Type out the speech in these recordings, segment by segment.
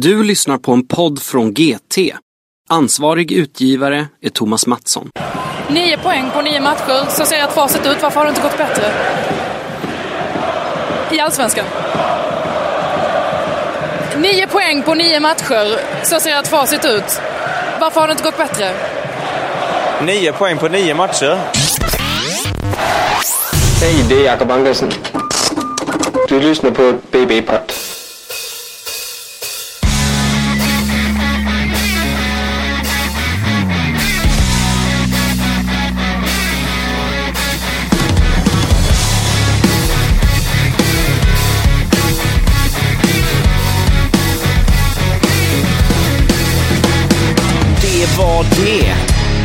Du lyssnar på en podd från GT. Ansvarig utgivare är Thomas Mattsson. Nio poäng på nio matcher, så ser ett facit ut. Varför har det inte gått bättre? I Allsvenskan. Nio poäng på nio matcher, så ser ett facit ut. Varför har det inte gått bättre? Nio poäng på nio matcher. Hej, det är Jakob Angelsen. Du lyssnar på BB-podd.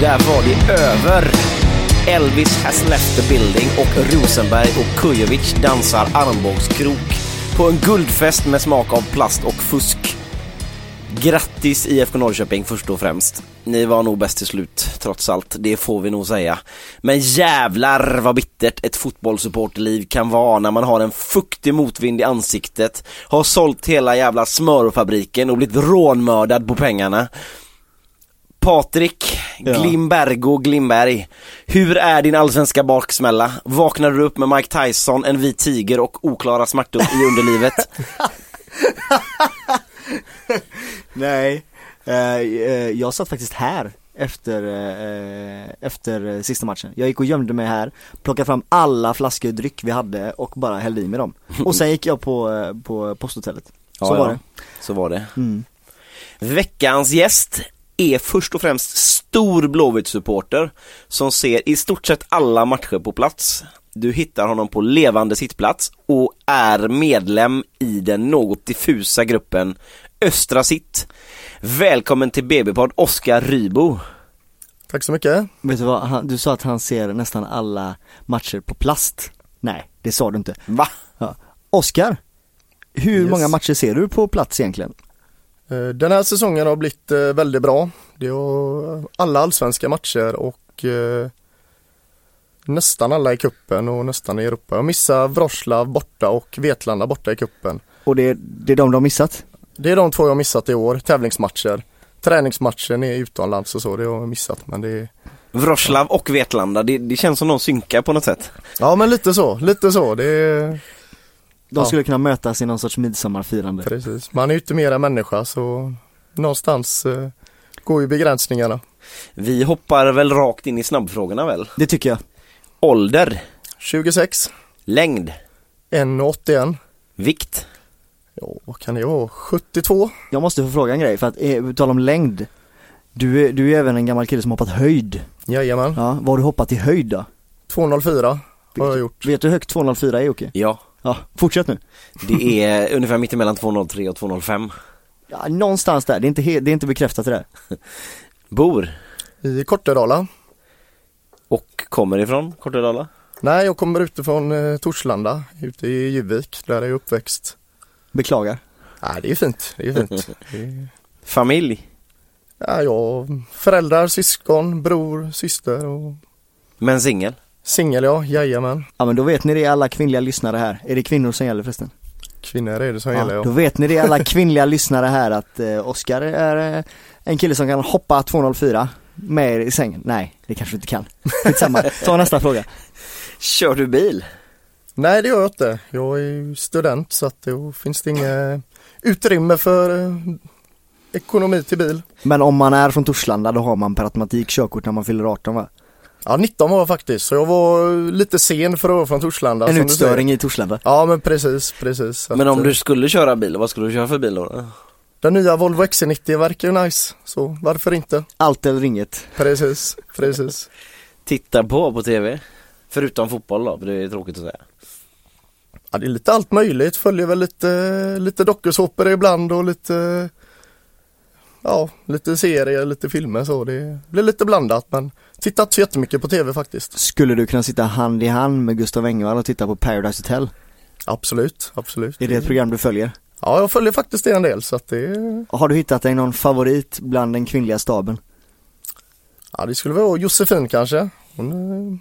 Där var det över. Elvis has left the building och Rosenberg och Kujovic dansar armbågskrok på en guldfest med smak av plast och fusk. Grattis IFK Norrköping först och främst. Ni var nog bäst till slut, trots allt. Det får vi nog säga. Men jävlar vad bittert ett fotbollssupporterliv kan vara när man har en fuktig motvind i ansiktet, har sålt hela jävla smörfabriken och blivit rånmördad på pengarna. Patrik Glimbergo Glimberg, hur är din allsvenska baksmälla? Vaknar du upp med Mike Tyson, en vit tiger och oklara smärtor i underlivet? Nej, eh, jag satt faktiskt här efter, eh, efter sista matchen. Jag gick och gömde mig här, plockade fram alla flaskor dryck vi hade och bara hällde i mig dem. Och sen gick jag på, eh, på posthotellet. Så Ja, var ja. det. Så var det. Mm. Veckans gäst är först och främst stor Blåvitt-supporter som ser i stort sett alla matcher på plats. Du hittar honom på levande sittplats och är medlem i den något diffusa gruppen Östra Sitt. Välkommen till BB-podd Oskar Rybo. Tack så mycket. Vet du vad, du sa att han ser nästan alla matcher på plast. Nej, det sa du inte. Va? Oskar, hur Yes. många matcher ser du på plats egentligen? Eh, Den här säsongen har blivit eh, väldigt bra. Det har alla allsvenska matcher och eh, nästan alla i kuppen och nästan i Europa. Jag missar Wroclaw borta och Vetlanda borta i kuppen. Och det, det är de du har missat? Det är de två jag har missat i år, tävlingsmatcher. Träningsmatchen är utomlands och så, det har jag missat men det är Wroclaw och Vetlanda, det, det känns som de synkar på något sätt. Ja men lite så, lite så. Det är De Ja. skulle kunna mötas i någon sorts midsommarfirande. precis. Man är ju inte mera människa så någonstans eh, går ju begränsningarna. Vi hoppar väl rakt in i snabbfrågorna väl? Det tycker jag. Ålder, 26, längd, 1,81. vikt, Ja, vad kan det vara? 72? Jag måste få fråga en grej för att, eh, på tal om längd Du är, du är även en gammal kille som hoppat höjd Jajamän. Ja, vad har du hoppat i höjd då? 204 har jag gjort. Vet du hur högt 204 är Jocke? ja. Ja, fortsätt nu Det är ungefär mitt emellan 203 och 205. Ja, någonstans där, det är inte, det är inte bekräftat det där Bor I Kortedala. och kommer ifrån Kortedala. Nej, jag kommer utifrån eh, Torslanda, ute i Juvik, där är jag uppväxt. Beklagar Nej, det är fint. Det är fint. Det är... Familj, Ja, jag, föräldrar, syskon, bror, syster och men singel. Singel ja, jajamän. Ja men då vet ni det alla kvinnliga lyssnare här, är det kvinnor som gäller förresten? Kvinnor är det som gäller Ja, då ja. vet ni det alla kvinnliga lyssnare här att eh, Oskar är eh, en kille som kan hoppa 204 med er i sängen. Nej, det kanske du inte kan. Skitsamma, ta nästa fråga. Kör du bil? Nej, det gör jag inte. Jag är ju student så att då finns det inget utrymme för eh, ekonomi till bil. Men om man är från Torslanda då har man per automatik körkort när man fyller 18 va? Ja, 19 var jag faktiskt, så jag var lite sen för att vara från Torslanda. En utstöring i Torslanda. Ja, men precis, precis. Men om eh, du skulle köra bil, vad skulle du köra för bil då? Den nya Volvo XC90 verkar ju nice, så varför inte? Allt eller inget. Precis, precis. Titta på på tv? Förutom fotboll då, för det är tråkigt att säga. Ja, det är lite allt möjligt, följer väl lite, lite dokusåpor ibland och lite Ja, lite serier, lite filmer så. Det blir lite blandat men tittat så jättemycket på tv faktiskt. Skulle du kunna sitta hand i hand med Gustav Engvall och titta på Paradise Hotel? Absolut, absolut. Är det ett program du följer? Ja, jag följer faktiskt det en del så att det Har du hittat dig någon favorit bland den kvinnliga staben? Ja, det skulle vara Josefin kanske. Hon, eh,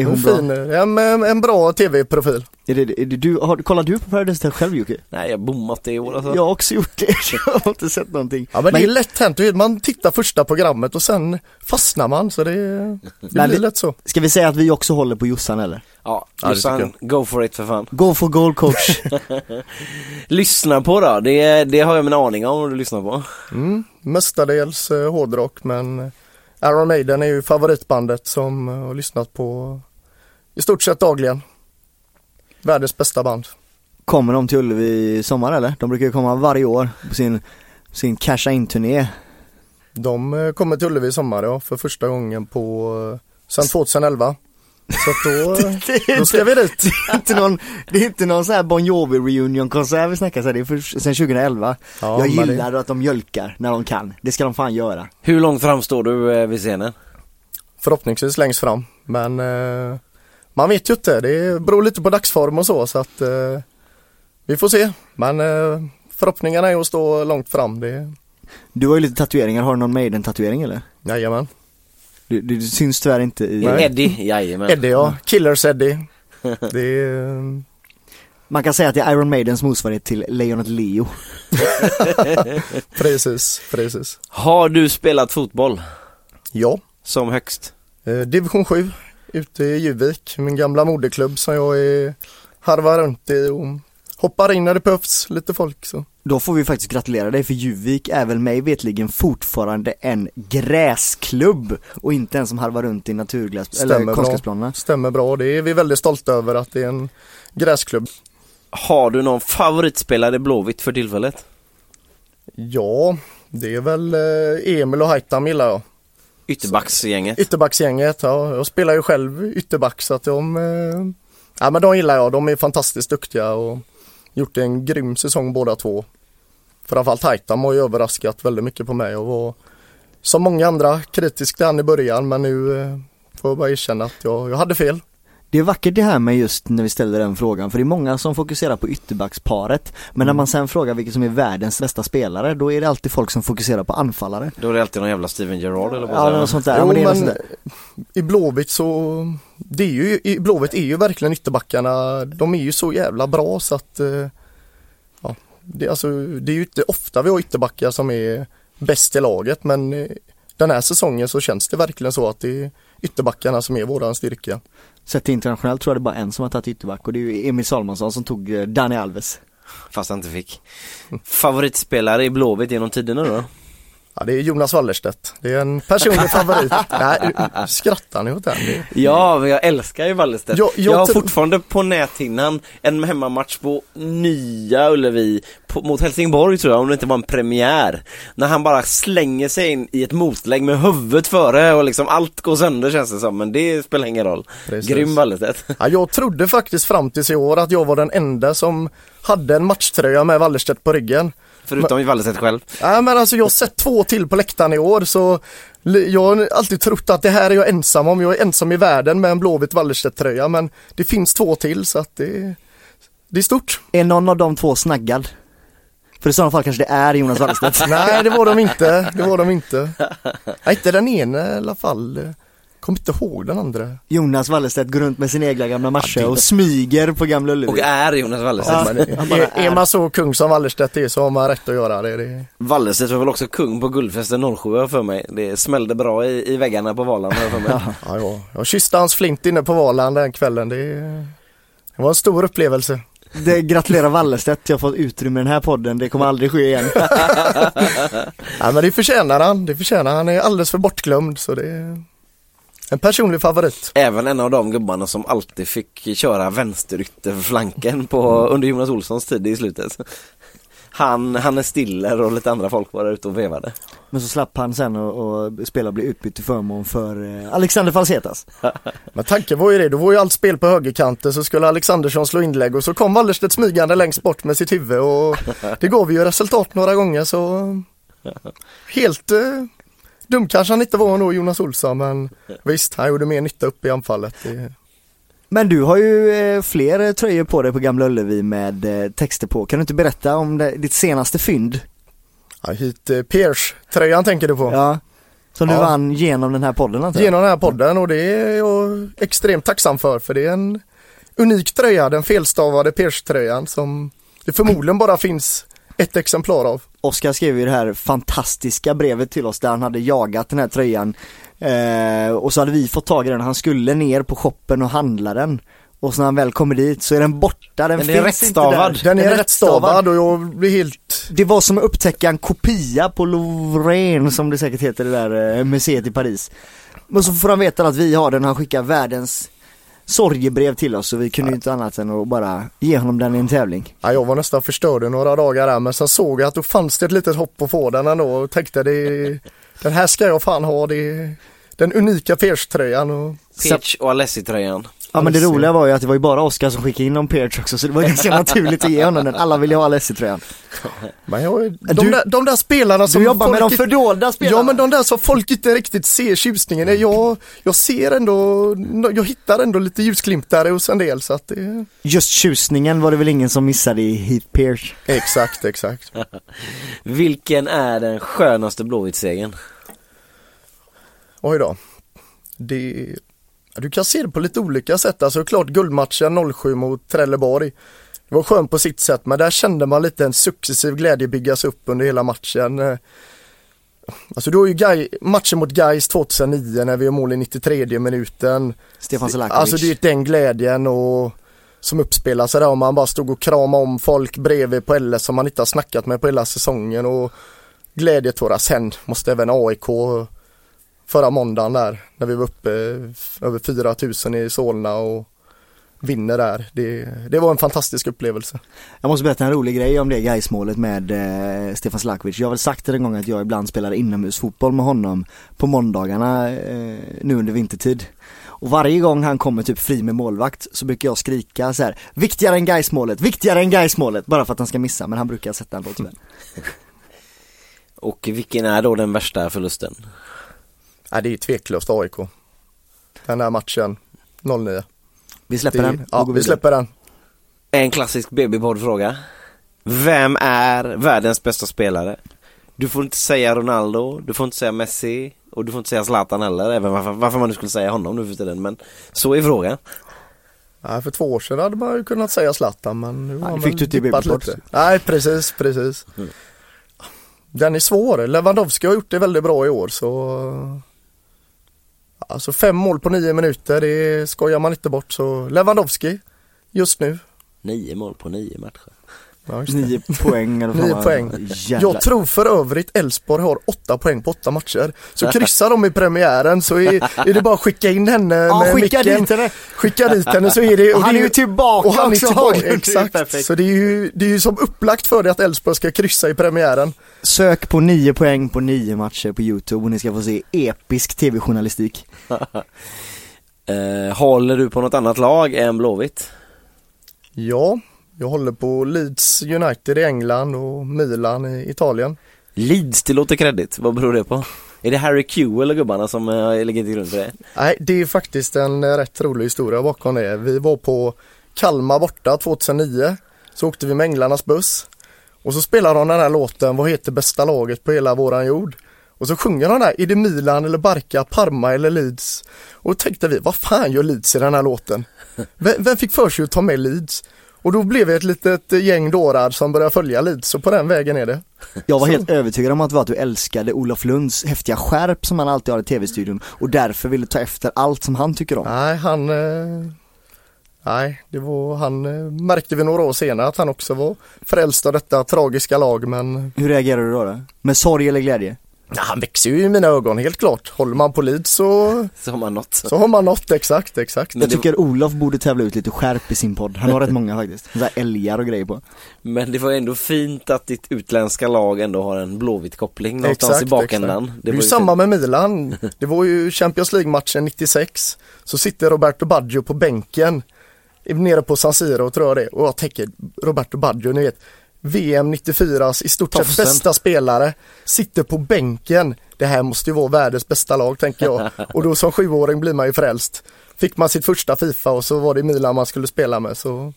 Är hon En bra? fin, en, en, en bra tv-profil. Är det, är det, du, har, kollar du på Paradise Hotel själv Jocke? Nej, jag har bommat det i år alltså. Jag har också gjort det, jag har inte sett någonting. Ja men, det är lätt hänt, man tittar första programmet och sen fastnar man så det, det Men blir vi- lätt så. Ska vi säga att vi också håller på Jossan eller? Ja, Jossan, go for it för fan. Go for goal coach. Lyssna på då, det, det har jag min aning om vad du lyssnar på. Mm, mestadels eh, hårdrock men eh, Iron Maiden är ju favoritbandet som eh, har lyssnat på i stort sett dagligen. Världens bästa band. Kommer de till Ullevi i sommar eller? De brukar ju komma varje år på sin, sin casha in-turné. De eh, kommer till Ullevi i sommar ja, för första gången på eh, sen 2011. Så att då, eh, då ska vi dit. Det är inte någon, det är inte någon sån här Bon Jovi reunion konsert vi snackar så här, det är för, sen 2011. Ja, jag men det- gillar att de mjölkar när de kan, det ska de fan göra. Hur långt fram står du eh, vid scenen? Förhoppningsvis längst fram. Men eh, man vet ju inte, det beror lite på dagsform och så så att eh, vi får se. Men eh, förhoppningarna är att stå långt fram. Det, Du har ju lite tatueringar, har du någon Maiden-tatuering eller? jajamän. Du, du, du syns tyvärr inte i... Nej. Eddie, jajamän. Eddie ja, Killers Eddie. Det är, eh, Man kan säga att det är Iron Maidens motsvarighet till Lejonet Leo. precis, precis. Har du spelat fotboll Ja, som högst? eh, division 7 ute i Juvik, min gamla moderklubb som jag är harvar runt i och hoppar in när det behövs lite folk så. Då får vi faktiskt gratulera dig för Juvik är väl mig vetligen fortfarande en gräsklubb och inte en som harvar runt i naturgräs, eller konstgräsplanerna. Stämmer bra, det är vi väldigt stolta över att det är en gräsklubb. Har du någon favoritspelare i Blåvitt för tillfället? Ja, det är väl eh, Emil och Haitam gillar jag. Ytterbacksgänget? Ytterbacksgänget, ja. Jag spelar ju själv ytterback så att de, eh, ja men de gillar jag. De är fantastiskt duktiga och gjort en grym säsong båda två. Framförallt Haitam har ju överraskat väldigt mycket på mig och var som många andra kritisk till han i början men nu eh, får jag bara erkänna att jag, jag hade fel. Det är vackert det här med just när vi ställer den frågan, för det är många som fokuserar på ytterbacksparet. Men när man sen frågar vilken som är världens bästa spelare, då är det alltid folk som fokuserar på anfallare. Då är det alltid någon jävla Steven Gerrard eller vad Ja, något sånt där. Ja, Jo, men det är men sånt där. i Blåvitt så, det är ju, i Blåvitt är ju verkligen ytterbackarna, de är ju så jävla bra så att, eh, ja, det, alltså, det är ju inte ofta vi har ytterbackar som är bäst i laget men eh, den här säsongen så känns det verkligen så att det är ytterbackarna som är våran styrka. Sett internationellt tror jag det är bara en som har tagit ytterback och det är ju Emil Salomonsson som tog eh, Dani Alves. Fast han inte fick. Favoritspelare i Blåvitt genom tiderna då? Ja, det är Jonas Wallerstedt. Det är en personlig favorit. Nej, skrattar ni åt den? Ja, men jag älskar ju Wallestedt. Jag- Jag, jag har fortfarande på näthinnan en hemmamatch på Nya Ullevi på, mot Helsingborg tror jag, om det inte var en premiär. När han bara slänger sig in i ett motlägg med huvudet före och liksom allt går sönder känns det som, men det spelar ingen roll. Precis. Grym Wallestedt. Ja, jag trodde faktiskt fram tills i år att jag var den enda som hade en matchtröja med Wallerstedt på ryggen. Förutom Wallestedt själv. Nej men alltså jag har sett två till på läktaren i år så jag har alltid trott att det här är jag ensam om. Jag är ensam i världen med en blåvit Wallerstedt-tröja men det finns två till så att det, det är stort. Är någon av de två snaggad? För i sådana fall kanske det är Jonas Wallstedt. Nej det var de inte, det var de inte. Nej, inte den ena i alla fall. Kommer inte ihåg den andra. Jonas Wallstedt går runt med sin egna gamla Mascha och smyger på Gamla Ullevi. Och är Jonas Wallestedt. Ja. Är, är man så kung som Wallerstedt är så har man rätt att göra det. det. Wallestedt var väl också kung på Guldfesten 07 för mig. Det smällde bra i, i väggarna på Valand för mig. Ja, ja. Jag kysste hans flint inne på Valand den kvällen. Det, det var en stor upplevelse. Det, gratulerar Wallstedt, jag har fått utrymme i den här podden, det kommer aldrig ske igen. Ja, men det förtjänar han. Det förtjänar han. Han är alldeles för bortglömd så det en personlig favorit. Även en av de gubbarna som alltid fick köra vänsterytter för flanken på, under Jonas Olssons tid i slutet. Han, Hannes Stiller och lite andra folk var där ute och vevade. Men så slapp han sen och, och spela och bli utbytt till förmån för eh, Alexander Falsetas. Men tanken var ju det, då var ju allt spel på högerkanten så skulle Alexandersson slå inlägg och så kom Wallerstedt smygande längst bort med sitt huvud och det gav ju resultat några gånger så helt eh, dum kanske han inte var ändå Jonas Olsson men visst, han gjorde mer nytta upp i anfallet. Men du har ju eh, fler eh, tröjor på dig på Gamla Ullevi med eh, texter på. Kan du inte berätta om det, ditt senaste fynd? ja, hit eh, Pierce-tröjan tänker du på? Ja. Som du Ja. vann genom den här podden antar jag? Genom den här podden och det är jag extremt tacksam för för det är en unik tröja, den felstavade Pierce-tröjan som det förmodligen bara finns ett exemplar av. Oskar skrev ju det här fantastiska brevet till oss där han hade jagat den här tröjan eh, och så hade vi fått tag i den, han skulle ner på shoppen och handla den och så när han väl kommer dit så är den borta, den Den är finns rättstavad. inte där. Den är rättstavad och jag blir helt Det var som att upptäcka en kopia på Louvre som det säkert heter det där eh, museet i Paris. Och så får han veta att vi har den, han skickar världens sorgebrev till oss och vi kunde ju inte annat än att bara ge honom den i en tävling. Ja, jag var nästan förstörd i några dagar där men sen såg jag att då fanns det ett litet hopp att få den ändå och tänkte det, den här ska jag fan ha, det den unika Pierce-tröjan och Peach och Alessi-tröjan. Ja men det Alessi. roliga var ju att det var ju bara Oskar som skickade in någon Perch också så det var ganska naturligt att ge honom den, alla ville ha Alessi-tröjan. men jag, de, Du- där, de där spelarna som Du jobbar med de fördolda spelarna. Ja men de där som folk inte riktigt ser tjusningen i, jag, jag ser ändå, jag hittar ändå lite ljusglimtar hos en del så att det, Just tjusningen var det väl ingen som missade i Heath Pierce. exakt, exakt. Vilken är den skönaste Blåvitt-segern? Oj då. Det, du kan se det på lite olika sätt. Alltså klart guldmatchen 07 mot Trelleborg. Det var skönt på sitt sätt men där kände man lite en successiv glädje byggas upp under hela matchen. Eh, Alltså du har ju Gai, matchen mot Gais 2009 när vi gör mål i 93 minuten. Stefan Selakovic. Alltså det är den glädjen och som uppspelar sig där och man bara stod och kramade om folk bredvid på LS som man inte har snackat med på hela säsongen och glädjetårar. Sen måste även AIK förra måndagen där när vi var uppe över 4000 i Solna och vinner där. Det, det var en fantastisk upplevelse. Jag måste berätta en rolig grej om det Gais-målet med eh, Stefan Slakovic. Jag har väl sagt det en gång att jag ibland spelar inomhusfotboll med honom på måndagarna eh, nu under vintertid. Och varje gång han kommer typ fri med målvakt så brukar jag skrika så här: viktigare än Gais-målet, viktigare än Gais-målet, bara för att han ska missa, men han brukar sätta en då tyvärr. Och vilken är då den värsta förlusten? Ja, det är tveklöst AIK. Den här matchen 09. Vi släpper Det, den ja, vi släpper den. En klassisk BB-podd-fråga. Vem är världens bästa spelare? Du får inte säga Ronaldo, du får inte säga Messi och du får inte säga Zlatan heller, även varför, varför man nu skulle säga honom nu för tiden. Men så är frågan. Ja, för två år sedan hade man ju kunnat säga Zlatan men nu har Nej, han fick du till dippat lite. Nej precis, precis. Mm. Den är svår. Lewandowski har gjort det väldigt bra i år så Alltså fem mål på nio minuter, det skojar man inte bort så Lewandowski just nu. Nio mål på nio matcher. Ja. Nio poäng eller Nio poäng. Jävlar. Jag tror för övrigt Elfsborg har åtta poäng på åtta matcher. Så kryssar de i premiären så är, är det bara att skicka in henne Ja, med skicka micken. dit henne. Skicka dit henne så är det. Och han det är ju tillbaka och han är också, tillbaka, Hagen. Det är exakt. perfekt. Så det är, ju, det är ju som upplagt för det att Elfsborg ska kryssa i premiären. Sök på nio poäng på nio matcher på youtube och ni ska få se episk tv-journalistik. Eh, håller du på något annat lag än Blåvitt? Ja, jag håller på Leeds United i England och Milan i Italien. Leeds, det låter kreddigt. Vad beror det på? Är det Harry Q eller gubbarna som eh, ligger till grund för det? Nej, det är faktiskt en eh, rätt rolig historia bakom det. Vi var på Kalmar borta 2009. Så åkte vi med Änglarnas buss. Och så spelar de den här låten, vad heter bästa laget på hela våran jord? Och så sjunger de där, är det Milan eller Barca, Parma eller Leeds? Och då tänkte vi, vad fan gör Leeds i den här låten? Vem, vem fick för sig att ta med Leeds? Och då blev vi ett litet gäng dårar som började följa Leeds och på den vägen är det. Jag var Så. helt övertygad om att det var att du älskade Olof Lunds häftiga skärp som han alltid har i tv-studion och därför ville ta efter allt som han tycker om. Nej, han eh, Nej, det var han eh, märkte vi några år senare att han också var frälst av detta tragiska lag men Hur reagerar du då? då? Med sorg eller glädje? Ja, han växer ju i mina ögon helt klart. Håller man på Leeds så, Så har man något. så har man nått exakt, exakt. Men Jag det- tycker Olof borde tävla ut lite skärp i sin podd. Han har rätt många faktiskt. Så här älgar och grejer på. Men det var ändå fint att ditt utländska lag ändå har en blåvitt koppling någonstans Exakt, i bakändan. exakt. Det är var ju samma med Milan. Det var ju Champions League-matchen 96. Så sitter Roberto Baggio på bänken nere på San Siro tror jag det är. Och jag tänker Roberto Baggio, ni vet VM 94s i stort sett bästa spelare sitter på bänken. Det här måste ju vara världens bästa lag tänker jag. Och då som sjuåring blir man ju frälst. Fick man sitt första Fifa och så var det Milan man skulle spela med så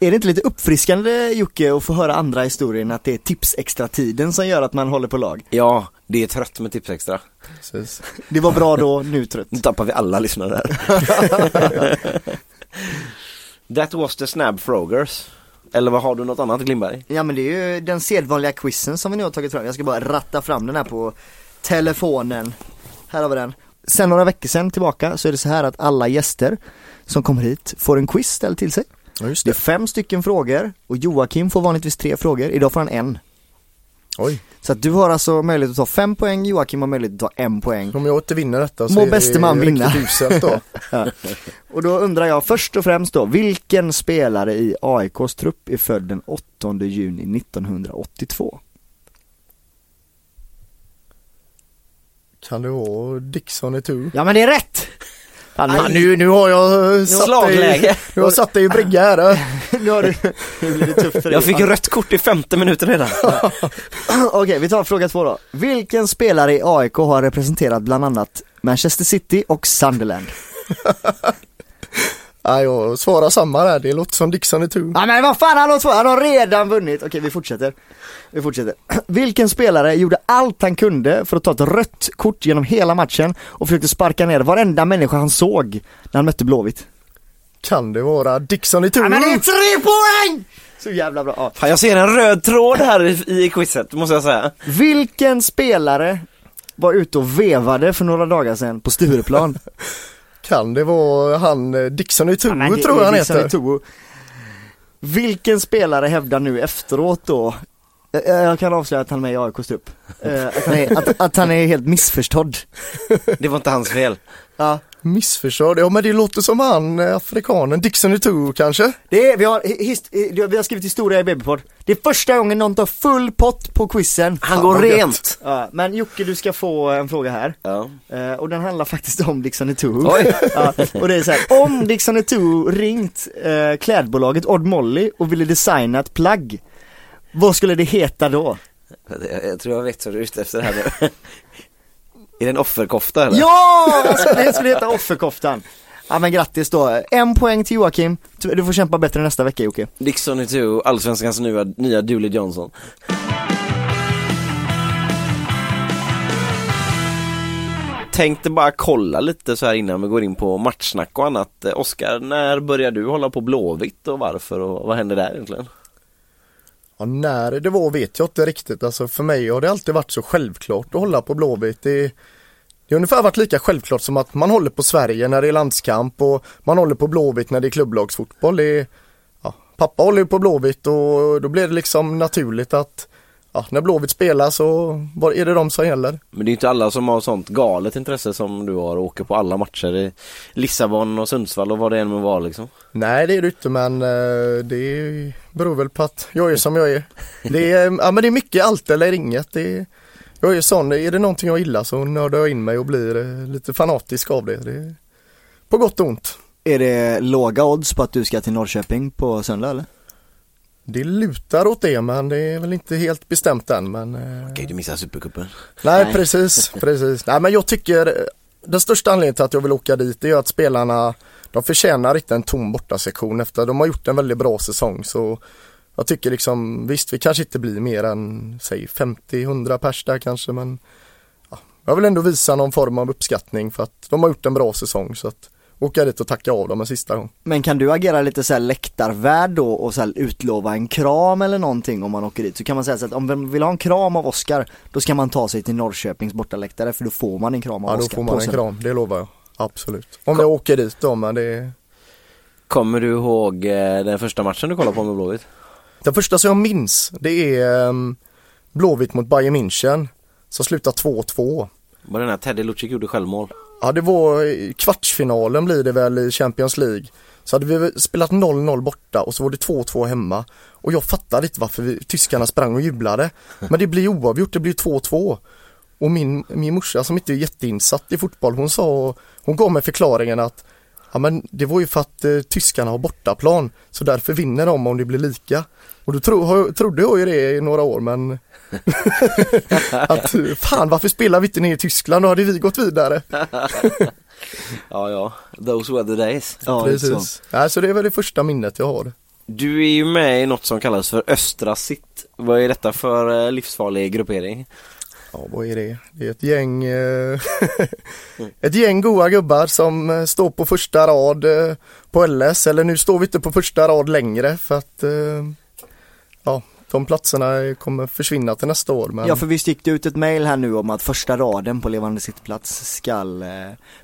Är det inte lite uppfriskande Jocke att få höra andra historier än att det är tips extra tiden som gör att man håller på lag? Ja, det är trött med tips extra. Precis. Det var bra då, nu trött. Nu tappar vi alla lyssnare där. That was the snab frogers. Eller vad har du något annat Glimberg? Ja men det är ju den sedvanliga quizen som vi nu har tagit fram. Jag ska bara ratta fram den här på telefonen. Här har vi den. Sen några veckor sedan tillbaka så är det så här att alla gäster som kommer hit får en quiz ställd till sig. Ja, just Det är det. fem stycken frågor och Joakim får vanligtvis tre frågor. Idag får han en. Oj, Så att du har alltså möjlighet att ta fem poäng, Joakim har möjlighet att ta en poäng. om jag inte vinner detta så Må är bäste man det vinna. uselt då. Och då undrar jag först och främst då, vilken spelare i AIKs trupp är född den 8 juni 1982? Kan det vara Dixon i tur? Ja men det är rätt! Fan, nu, nu har jag eh, satt dig, Slagläge. nu har jag satt dig i brygga här. eh. nu har du, nu blir det tufft för dig. Jag fick rött kort i femte minuten redan. Okej, vi tar fråga två då. Vilken spelare i AIK har representerat bland annat Manchester City och Sunderland? Ja, jag svarar samma där, det låter som Dixon i tur. Ja men vad fan, han har, två, han har redan vunnit. Okej, vi fortsätter. Vi fortsätter. Vilken spelare gjorde allt han kunde för att ta ett rött kort genom hela matchen och försökte sparka ner varenda människa han såg när han mötte Blåvitt? Kan det vara Dixon i tur? Ja, men det är tre poäng! Så jävla bra. Ja. Fan, jag ser en röd tråd här i, i quizet, måste jag säga. Vilken spelare var ute och vevade för några dagar sedan på Stureplan? Kan det vara han eh, Dixon i tur Ja, tror är jag han heter? Vilken spelare hävdar nu efteråt då Eh, jag kan avslöja att han är med i AIKs trupp. Eh, Att han, är, att, att han är helt missförstådd. Det var inte hans fel. Ja, Missförstådd, ja men det låter som han eh, afrikanen, Dixon i tur kanske? det är, vi, har, hist, eh, vi har skrivit historia i BB-podd. Det är första gången någon tar full pott på quizen. Han går rent. Ja, men Jocke du ska få en fråga här. Ja. Eh, och den handlar faktiskt om Dixon Eto'o. Oj. Ja, och det är så här, om Dixon Eto'o ringt eh, klädbolaget Odd Molly och ville designa ett plagg, vad skulle det heta då? Jag, jag tror jag vet vad du är ute efter här nu. Är det en offerkofta eller? Ja! Alltså, det skulle heta offerkoftan. Ja men grattis då, en poäng till Joakim, du får kämpa bättre nästa vecka Jocke. Dixon i two, allsvenskans nya, nya Dooley Johnson. Tänkte bara kolla lite så här innan vi går in på matchsnack och annat. Eh, Oskar, när börjar du hålla på Blåvitt och varför och vad händer där egentligen? Ja, när det var vet jag inte riktigt. Alltså för mig har det alltid varit så självklart att hålla på Blåvitt. Det, det har ungefär varit lika självklart som att man håller på Sverige när det är landskamp och man håller på Blåvitt när det är klubblagsfotboll. Det ja, pappa håller ju på Blåvitt och då blir det liksom naturligt att ja, när Blåvitt spelar så är det de som gäller. Men det är inte alla som har sånt galet intresse som du har och åker på alla matcher i Lissabon och Sundsvall och vad det än må vara liksom. Nej det är det inte men eh, det beror väl på att jag är som jag är. Det är, ja, men det är mycket allt eller inget. Det är, jag är sån, är det någonting jag gillar så nördar jag in mig och blir eh, lite fanatisk av det. det är på gott och ont. Är det låga odds på att du ska till Norrköping på söndag eller? Det lutar åt det men det är väl inte helt bestämt än men eh, Okej, du missar Supercupen. Nej, Nej. precis, precis. Nej men jag tycker eh, den största anledningen till att jag vill åka dit är att spelarna de förtjänar inte en tom bortasektion efter de har gjort en väldigt bra säsong så jag tycker liksom visst vi kanske inte blir mer än säg 50-100 pers där kanske men ja, jag vill ändå visa någon form av uppskattning för att de har gjort en bra säsong så att åka dit och tacka av dem en sista gång. Men kan du agera lite så här läktarvärd då och så här utlova en kram eller någonting om man åker dit? Så kan man säga så att om man vill ha en kram av Oskar, då ska man ta sig till Norrköpings bortaläktare för då får man en kram av Ja då Oskar får man en kram, det lovar jag. Absolut. Om jag åker dit då men det Kommer du ihåg eh, den första matchen du kollade på med Blåvitt? Den första som jag minns det är um, Blåvitt mot Bayern München som slutar 2-2. Var det när Teddy Lucic gjorde självmål? Ja det var eh, kvartsfinalen blir det väl i Champions League. Så hade vi spelat 0-0 borta och så var det 2-2 hemma. Och jag fattade inte varför vi, tyskarna sprang och jublade. Men det blir oavgjort, det blir 2-2. Och min, min morsa som inte är jätteinsatt i fotboll hon sa, hon gav mig förklaringen att Ja men det var ju för att eh, tyskarna har bortaplan så därför vinner de om det blir lika. Och då tro, har- trodde jag ju det i några år men att fan varför spelar vi inte ner i Tyskland då hade vi gått vidare. Ja, ja. Those were the days. Ja, så. Precis. Ja, så det är väl det första minnet jag har. Du är ju med i något som kallas för Östra Sitt. Vad är detta för eh, livsfarlig gruppering? Ja, vad är det? Det är ett gäng eh, Ett gäng goa gubbar som eh, står på första rad på LS, eller nu står vi inte på första rad längre för att Ja, de platserna kommer försvinna till nästa år men Ja för visst gick det ut ett mail här nu om att första raden på levande sittplats skall eh,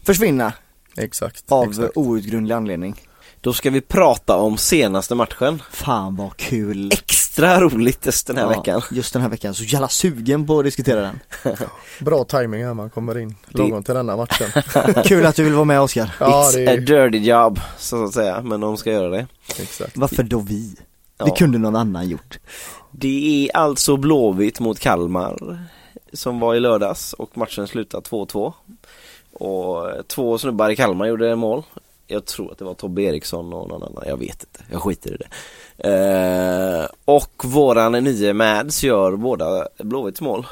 försvinna Exakt, av exakt. outgrundlig anledning. Då ska vi prata om senaste matchen. Fan vad kul. Extra roligt just den här veckan. Just den här veckan, så jävla sugen på att diskutera den. Bra timing här man kommer in lagom till denna matchen Kul att du vill vara med Oskar. Ja, It's det a är dirty job, så att säga, men de ska göra det. exakt Varför då vi? Ja. Det kunde någon annan gjort. Det är alltså Blåvitt mot Kalmar som var i lördags och matchen slutade 2-2. Och två snubbar i Kalmar gjorde mål. Jag tror att det var Tobbe Eriksson och någon annan, jag vet inte, jag skiter i det. Eh, och våran nio Mads gör båda Blåvitts mål.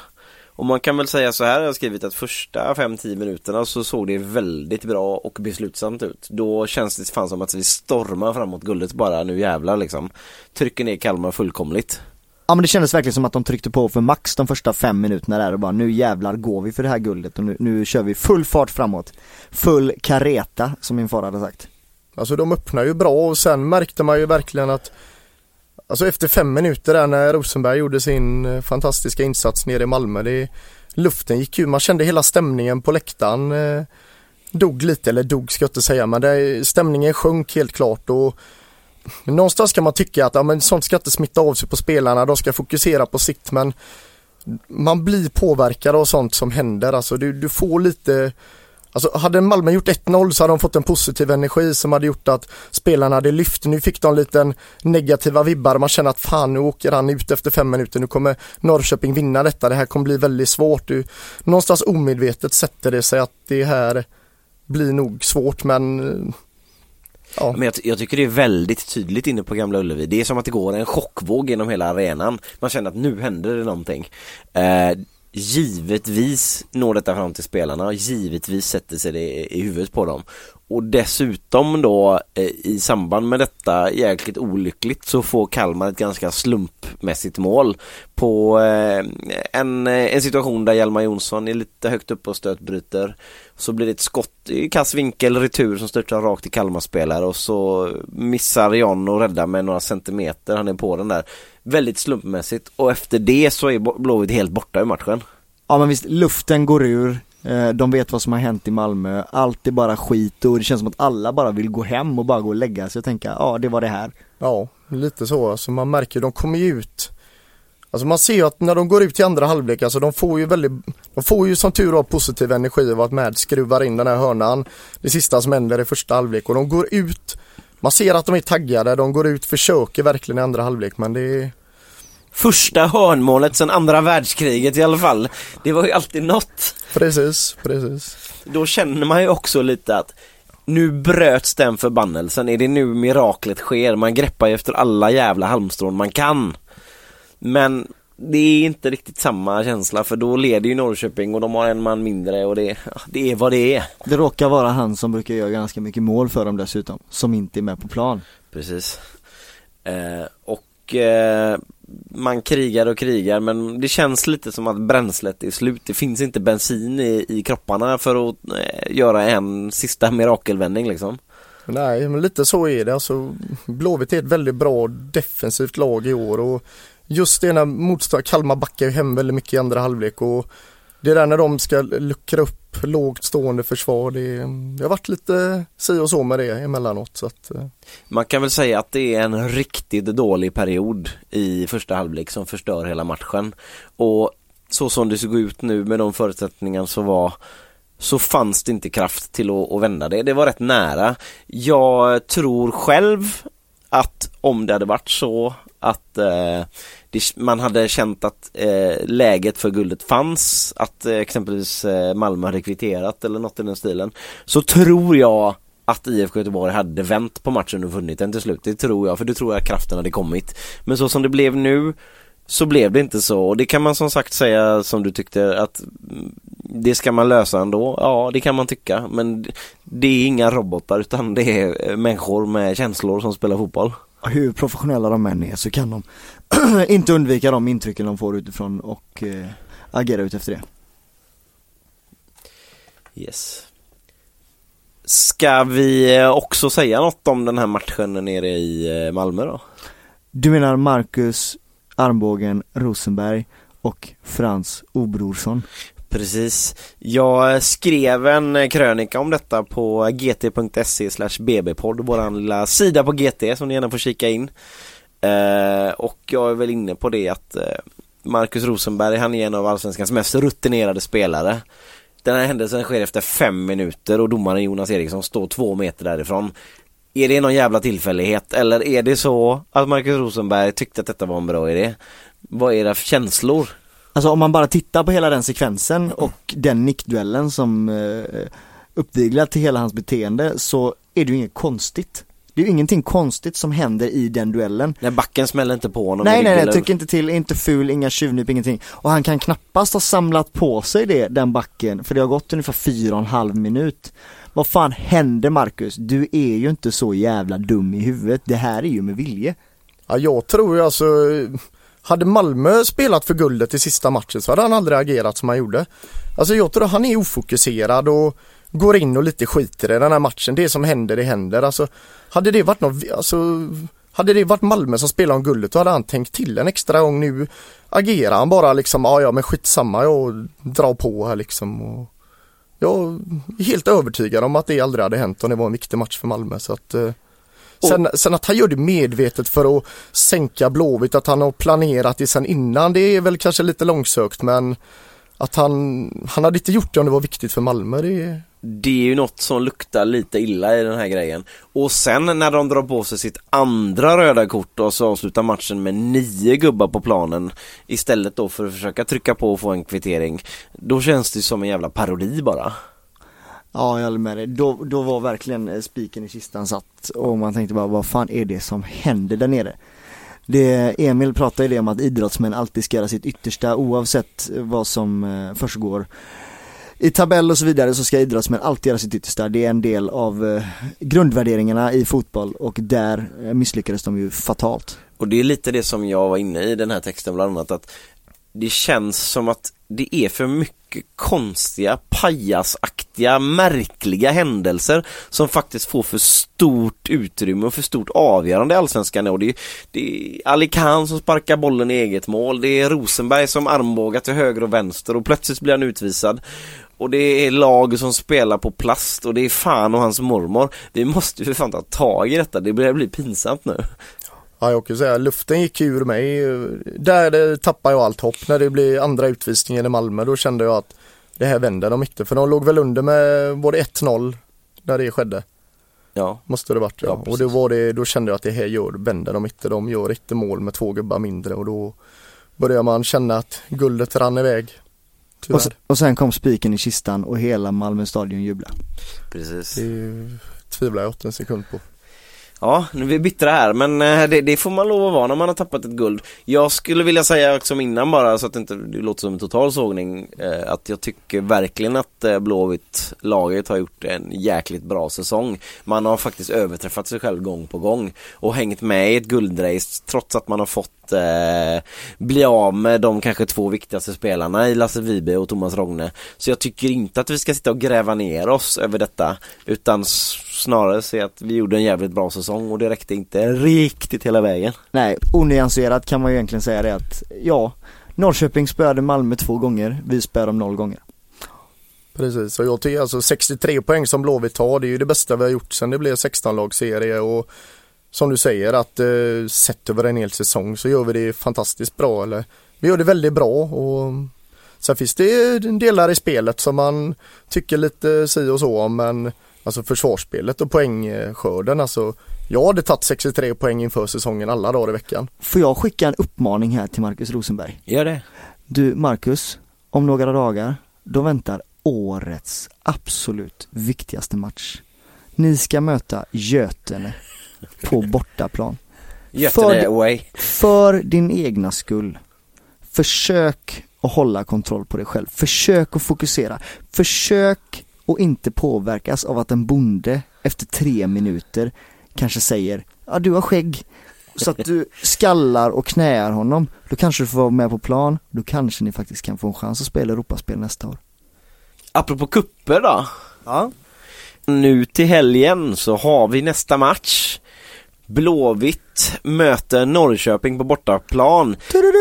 Och man kan väl säga så här, jag har skrivit att första 5-10 minuterna så såg det väldigt bra och beslutsamt ut. Då känns det fan som att vi stormar framåt guldet bara, nu jävlar liksom. Trycker ner Kalmar fullkomligt. Ja men det kändes verkligen som att de tryckte på för max de första fem minuterna där och bara nu jävlar går vi för det här guldet och nu, nu kör vi full fart framåt. Full kareta som min far hade sagt. Alltså de öppnar ju bra och sen märkte man ju verkligen att Alltså efter fem minuter där när Rosenberg gjorde sin eh, fantastiska insats nere i Malmö det, Luften gick ju, man kände hela stämningen på läktaren eh, Dog lite, eller dog ska jag inte säga men det, stämningen sjönk helt klart och Någonstans kan man tycka att ja, men sånt ska inte smitta av sig på spelarna, de ska fokusera på sitt men Man blir påverkad av sånt som händer, alltså du, du får lite Alltså hade Malmö gjort 1-0 så hade de fått en positiv energi som hade gjort att spelarna hade lyft. Nu fick de lite negativa vibbar. Man känner att fan nu åker han ut efter fem minuter. Nu kommer Norrköping vinna detta. Det här kommer bli väldigt svårt. Du, någonstans omedvetet sätter det sig att det här blir nog svårt men ja. Men jag, jag tycker det är väldigt tydligt inne på Gamla Ullevi. Det är som att det går en chockvåg genom hela arenan. Man känner att nu händer det någonting. Eh, givetvis når detta fram till spelarna och givetvis sätter sig det i huvudet på dem. Och dessutom då eh, i samband med detta jäkligt olyckligt så får Kalmar ett ganska slumpmässigt mål på eh, en, eh, en situation där Hjalmar Jonsson är lite högt upp och stötbryter. Så blir det ett skott i kass vinkel, retur som störtar rakt i Kalmar-spelare och så missar John och räddar med några centimeter, han är på den där. Väldigt slumpmässigt och efter det så är Blåvitt helt borta i matchen. Ja men visst, luften går ur, Eh, de vet vad som har hänt i Malmö, allt är bara skit och det känns som att alla bara vill gå hem och bara gå och lägga sig och tänka, ja det var det här. Ja, lite så. Alltså man märker, de kommer ju ut Alltså man ser ju att när de går ut i andra halvlek, alltså de får ju väldigt De får ju som tur var positiv energi av att Mad skruvar in den här hörnan Det sista som händer i första halvlek och de går ut Man ser att de är taggade, de går ut, försöker verkligen i andra halvlek men det är Första hörnmålet sedan andra världskriget i alla fall. Det var ju alltid något. Precis, precis Då känner man ju också lite att nu bröts den förbannelsen. Är det nu miraklet sker? Man greppar ju efter alla jävla halmstrån man kan. Men det är inte riktigt samma känsla för då leder ju Norrköping och de har en man mindre och det, det är vad det är. Det råkar vara han som brukar göra ganska mycket mål för dem dessutom, som inte är med på plan. Precis. Eh, och eh, man krigar och krigar men det känns lite som att bränslet är slut. Det finns inte bensin i, i kropparna för att eh, göra en sista mirakelvändning liksom. Nej, men lite så är det. Alltså, Blåvitt är ett väldigt bra defensivt lag i år och just det när motståndare, Kalmar backar ju hem väldigt mycket i andra halvlek och det där när de ska luckra upp lågt stående försvar, det, det har varit lite si och så med det emellanåt. Så att, eh. Man kan väl säga att det är en riktigt dålig period i första halvlek som förstör hela matchen. Och så som det såg ut nu med de förutsättningar som var så fanns det inte kraft till att, att vända det. Det var rätt nära. Jag tror själv att om det hade varit så att eh, det, man hade känt att eh, läget för guldet fanns, att eh, exempelvis eh, Malmö hade kvitterat eller något i den stilen, så tror jag att IFK Göteborg hade vänt på matchen och vunnit den till slut. Det tror jag, för det tror jag kraften hade kommit. Men så som det blev nu så blev det inte så och det kan man som sagt säga som du tyckte att det ska man lösa ändå. Ja, det kan man tycka men det är inga robotar utan det är människor med känslor som spelar fotboll. hur professionella de än är så kan de inte undvika de intrycken de får utifrån och eh, agera ut efter det. Yes. Ska vi eh, också säga något om den här matchen nere i eh, Malmö då? Du menar Marcus Armbågen Rosenberg och Frans Obrorsson? Precis. Jag skrev en krönika om detta på gt.se bbpodd, vår lilla sida på GT som ni gärna får kika in. Eh, och jag är väl inne på det att eh, Marcus Rosenberg, han är en av allsvenskans mest rutinerade spelare. Den här händelsen sker efter fem minuter och domaren Jonas Eriksson står två meter därifrån. Är det någon jävla tillfällighet eller är det så att Marcus Rosenberg tyckte att detta var en bra idé? Vad är era känslor? Alltså om man bara tittar på hela den sekvensen och den nickduellen som eh, uppviglar till hela hans beteende så är det ju inget konstigt. Det är ju ingenting konstigt som händer i den duellen. Nej backen smäller inte på honom Nej nej nej, tycker inte till, inte ful, inga tjuvnyp, ingenting. Och han kan knappast ha samlat på sig det, den backen, för det har gått ungefär fyra och en halv minut. Vad fan händer Marcus? Du är ju inte så jävla dum i huvudet, det här är ju med vilje. Ja, jag tror ju alltså hade Malmö spelat för guldet i sista matchen så hade han aldrig agerat som han gjorde. Alltså jag tror han är ofokuserad och går in och lite skiter i den här matchen. Det som händer, det händer. Alltså hade det varit något, alltså hade det varit Malmö som spelade om guldet då hade han tänkt till en extra gång nu. Agerar han bara liksom, ja ja men skitsamma jag drar på här liksom. Och jag är helt övertygad om att det aldrig hade hänt om det var en viktig match för Malmö så att eh, Sen, sen, att han gör det medvetet för att sänka Blåvitt, att han har planerat det sen innan, det är väl kanske lite långsökt men att han, han hade inte gjort det om det var viktigt för Malmö. Det det är ju något som luktar lite illa i den här grejen. Och sen när de drar på sig sitt andra röda kort och så avslutar matchen med nio gubbar på planen istället då för att försöka trycka på och få en kvittering. Då känns det som en jävla parodi bara. Ja, jag håller med dig. Då, då var verkligen eh, spiken i kistan satt och man tänkte bara, vad fan är det som händer där nere? Det, Emil pratar ju det om att idrottsmän alltid ska göra sitt yttersta oavsett vad som eh, försiggår i tabell och så vidare så ska idrottsmän alltid göra sitt yttersta. Det är en del av eh, grundvärderingarna i fotboll och där eh, misslyckades de ju fatalt. Och det är lite det som jag var inne i den här texten bland annat att det känns som att det är för mycket konstiga, pajasaktiga, märkliga händelser som faktiskt får för stort utrymme och för stort avgörande i Allsvenskan. Och det, är, det är Ali Khan som sparkar bollen i eget mål, det är Rosenberg som armbågar till höger och vänster och plötsligt blir han utvisad. Och det är lag som spelar på plast och det är fan och hans mormor. Vi måste ju för fan ta tag i detta, det börjar bli pinsamt nu. Ja, jag kan säga luften gick ur mig. Där tappade jag allt hopp. När det blev andra utvisningen i Malmö då kände jag att det här vänder de inte. För de låg väl under med, det 1-0 när det skedde? Ja. Måste det varit ja. Ja, och då, var det, då kände jag att det här gör, vänder de inte. De gör inte mål med två gubbar mindre och då börjar man känna att guldet rann iväg. Och sen, och sen kom spiken i kistan och hela Malmö stadion jublade. Precis. Det tvivlar jag åt en sekund på. Ja, nu är vi bittra här men eh, det, det, får man lov att vara när man har tappat ett guld. Jag skulle vilja säga som innan bara så att det inte det låter som en total sågning eh, att jag tycker verkligen att eh, Blåvitt laget har gjort en jäkligt bra säsong. Man har faktiskt överträffat sig själv gång på gång och hängt med i ett guldrace trots att man har fått eh, bli av med de kanske två viktigaste spelarna i Lasse Vibe och Thomas Rogne. Så jag tycker inte att vi ska sitta och gräva ner oss över detta utan snarare se att vi gjorde en jävligt bra säsong och det räckte inte riktigt hela vägen. Nej, onyanserat kan man ju egentligen säga det att ja, Norrköping spöade Malmö två gånger, vi spöade dem noll gånger. Precis, och jag tycker alltså 63 poäng som Blåvitt har, det är ju det bästa vi har gjort sen det blev 16-lagsserie och som du säger att eh, sett över en hel säsong så gör vi det fantastiskt bra eller vi gör det väldigt bra och sen finns det delar i spelet som man tycker lite si och så om men alltså försvarsspelet och poängskörden alltså jag hade tagit 63 poäng inför säsongen alla dagar i veckan. Får jag skicka en uppmaning här till Marcus Rosenberg? Gör det. Du Marcus, om några dagar, då väntar årets absolut viktigaste match. Ni ska möta Götene på bortaplan. Götene away. För din egna skull, försök att hålla kontroll på dig själv. Försök att fokusera. Försök att inte påverkas av att en bonde efter tre minuter kanske säger ja du har skägg. Så att du skallar och knäar honom. Då kanske du får vara med på plan. Då kanske ni faktiskt kan få en chans att spela Europaspel nästa år. Apropå kupper då. Ja. Nu till helgen så har vi nästa match. Blåvitt möter Norrköping på bortaplan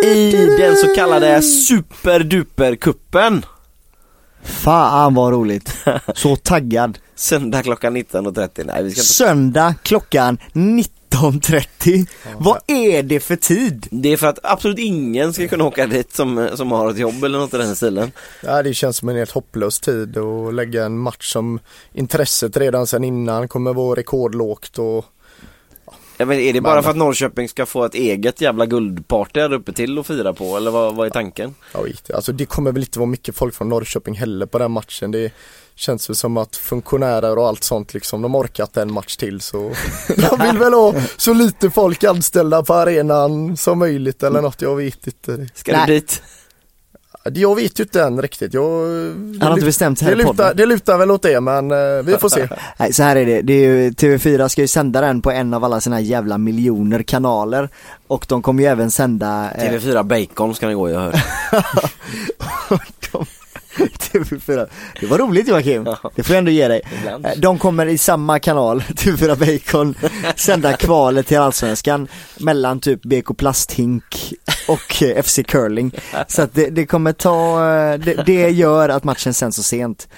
i den så kallade superduper-kuppen. Fan vad roligt. Så taggad. Söndag klockan 19.30. Nej vi ska inte... Söndag klockan 19.30. Vad är det för tid? Det är för att absolut ingen ska kunna åka dit som, som har ett jobb eller något i den stilen. Ja, det känns som en helt hopplös tid att lägga en match som intresset redan sedan innan kommer vara rekordlågt och Ja, men är det bara för att Norrköping ska få ett eget jävla guldparty här uppe till att fira på eller vad, vad är tanken? Ja, alltså det kommer väl inte vara mycket folk från Norrköping heller på den matchen. Det känns väl som att funktionärer och allt sånt liksom, de orkat en match till så de vill väl ha så lite folk anställda på arenan som möjligt eller något, jag vet inte. Ska Nej. du dit? Jag vet ju inte än riktigt. Jag, Han har inte bestämt här det, i lutar, det lutar väl åt det men eh, vi får se. Nej så här är det, det är ju, TV4 ska ju sända den på en av alla sina jävla miljoner kanaler Och de kommer ju även sända eh, TV4 Bacon ska ni gå jag hör. de, TV4 Det var roligt Joakim, det får jag ändå ge dig. Ibland. Eh, De kommer i samma kanal, TV4 Bacon, sända kvalet till Allsvenskan mellan typ BK Plasthink och eh, FC Curling. Så att det, det kommer ta, eh, det, det gör att matchen sänds så sent.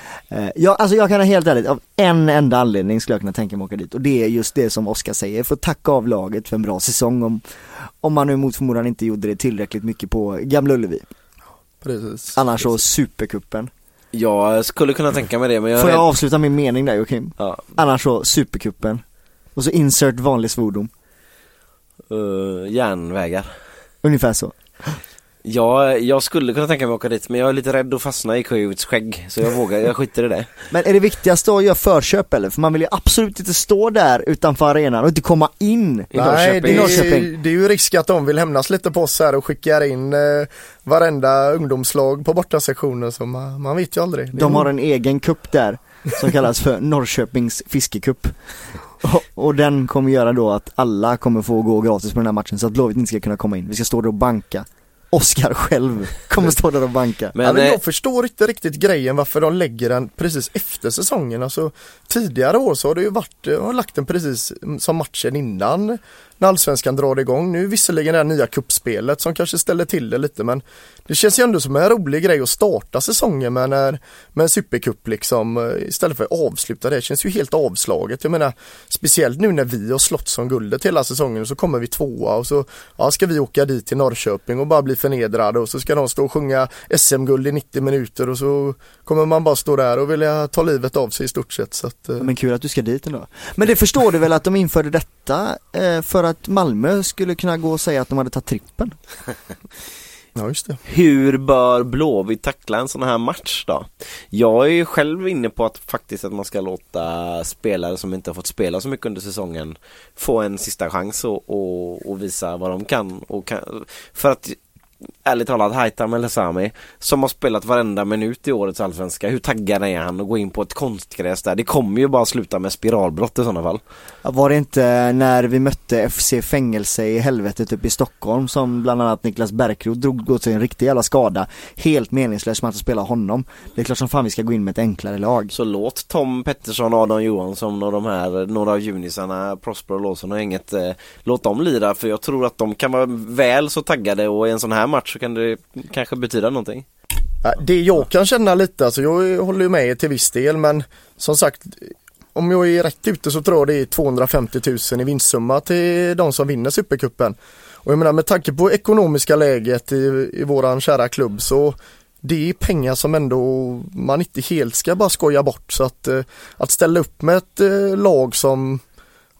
Jag, Alltså jag kan helt ärligt, av en enda anledning skulle jag kunna tänka mig att åka dit och det är just det som Oskar säger, för att tacka av laget för en bra säsong om, om man nu mot förmodan inte gjorde det tillräckligt mycket på Gamla Ullevi Precis. Annars så Supercupen Jag skulle kunna tänka mig det men jag Får jag rädd- avsluta min mening där Joakim? Ja, Annars så Supercupen Och så insert vanlig svordom uh, järnvägar. Ungefär så Jag, jag skulle kunna tänka mig att åka dit men jag är lite rädd att fastna i Kujovics skägg så jag vågar, jag skiter i det. Men är det viktigaste att göra förköp eller? För man vill ju absolut inte stå där utanför arenan och inte komma in I Nej, Norrköping. det är, det är ju risk att de vill hämnas lite på oss här och skickar in eh, varenda ungdomslag på bortasektionen så man, man vet ju aldrig. De har en egen kupp där som kallas för Norrköpings fiskekupp och, och den kommer göra då att alla kommer få gå gratis på den här matchen så att Blåvitt inte ska kunna komma in. Vi ska stå där och banka Oskar själv kommer stå där och banka. Men, ja, men eh, jag förstår inte riktigt grejen varför de lägger den precis efter säsongen. Alltså, tidigare år så har det ju varit, eh, har lagt den precis som matchen innan när allsvenskan drar igång. Nu visserligen det här nya kuppspelet som kanske ställer till det lite men det känns ju ändå som en rolig grej att starta säsongen med, när, med en supercup liksom eh, istället för att avsluta det. Det känns ju helt avslaget. Jag menar speciellt nu när vi har slått som guldet hela säsongen så kommer vi tvåa och så ja, ska vi åka dit till Norrköping och bara bli förnedrade och så ska de stå och sjunga SM-guld i 90 minuter och så kommer man bara stå där och vilja ta livet av sig i stort sett. Så att, eh, Men kul att du ska dit ändå. Men det förstår du väl att de införde detta eh, för att Malmö skulle kunna gå och säga att de hade tagit trippen? ja just det. Hur bör Blåvitt tackla en sån här match då? Jag är ju själv inne på att faktiskt att man ska låta spelare som inte har fått spela så mycket under säsongen få en sista chans och, och, och visa vad de kan. Och kan för att ärligt talat Haitham El Sami som har spelat varenda minut i årets allsvenska. Hur taggad är han att gå in på ett konstgräs där? Det kommer ju bara sluta med spiralbrott i sådana fall. Ja, Var det inte när vi mötte FC Fängelse i helvetet uppe i Stockholm som bland annat Niklas Bärkroth drog åt sig en riktig jävla skada. Helt meningslöst med att spela honom. Det är klart som fan vi ska gå in med ett enklare lag. Så låt Tom Pettersson, Adam Johansson och de här, några av junisarna, Prosper och Lawson och gänget, eh, låt dem lira för jag tror att de kan vara väl så taggade och i en sån här match så kan det kanske betyda någonting. Det jag kan känna lite, alltså jag håller ju med till viss del men som sagt om jag är rätt ute så tror jag det är 250 000 i vinstsumma till de som vinner Supercupen. Och jag menar med tanke på ekonomiska läget i, i våran kära klubb så det är pengar som ändå man inte helt ska bara skoja bort så att, eh, att ställa upp med ett eh, lag som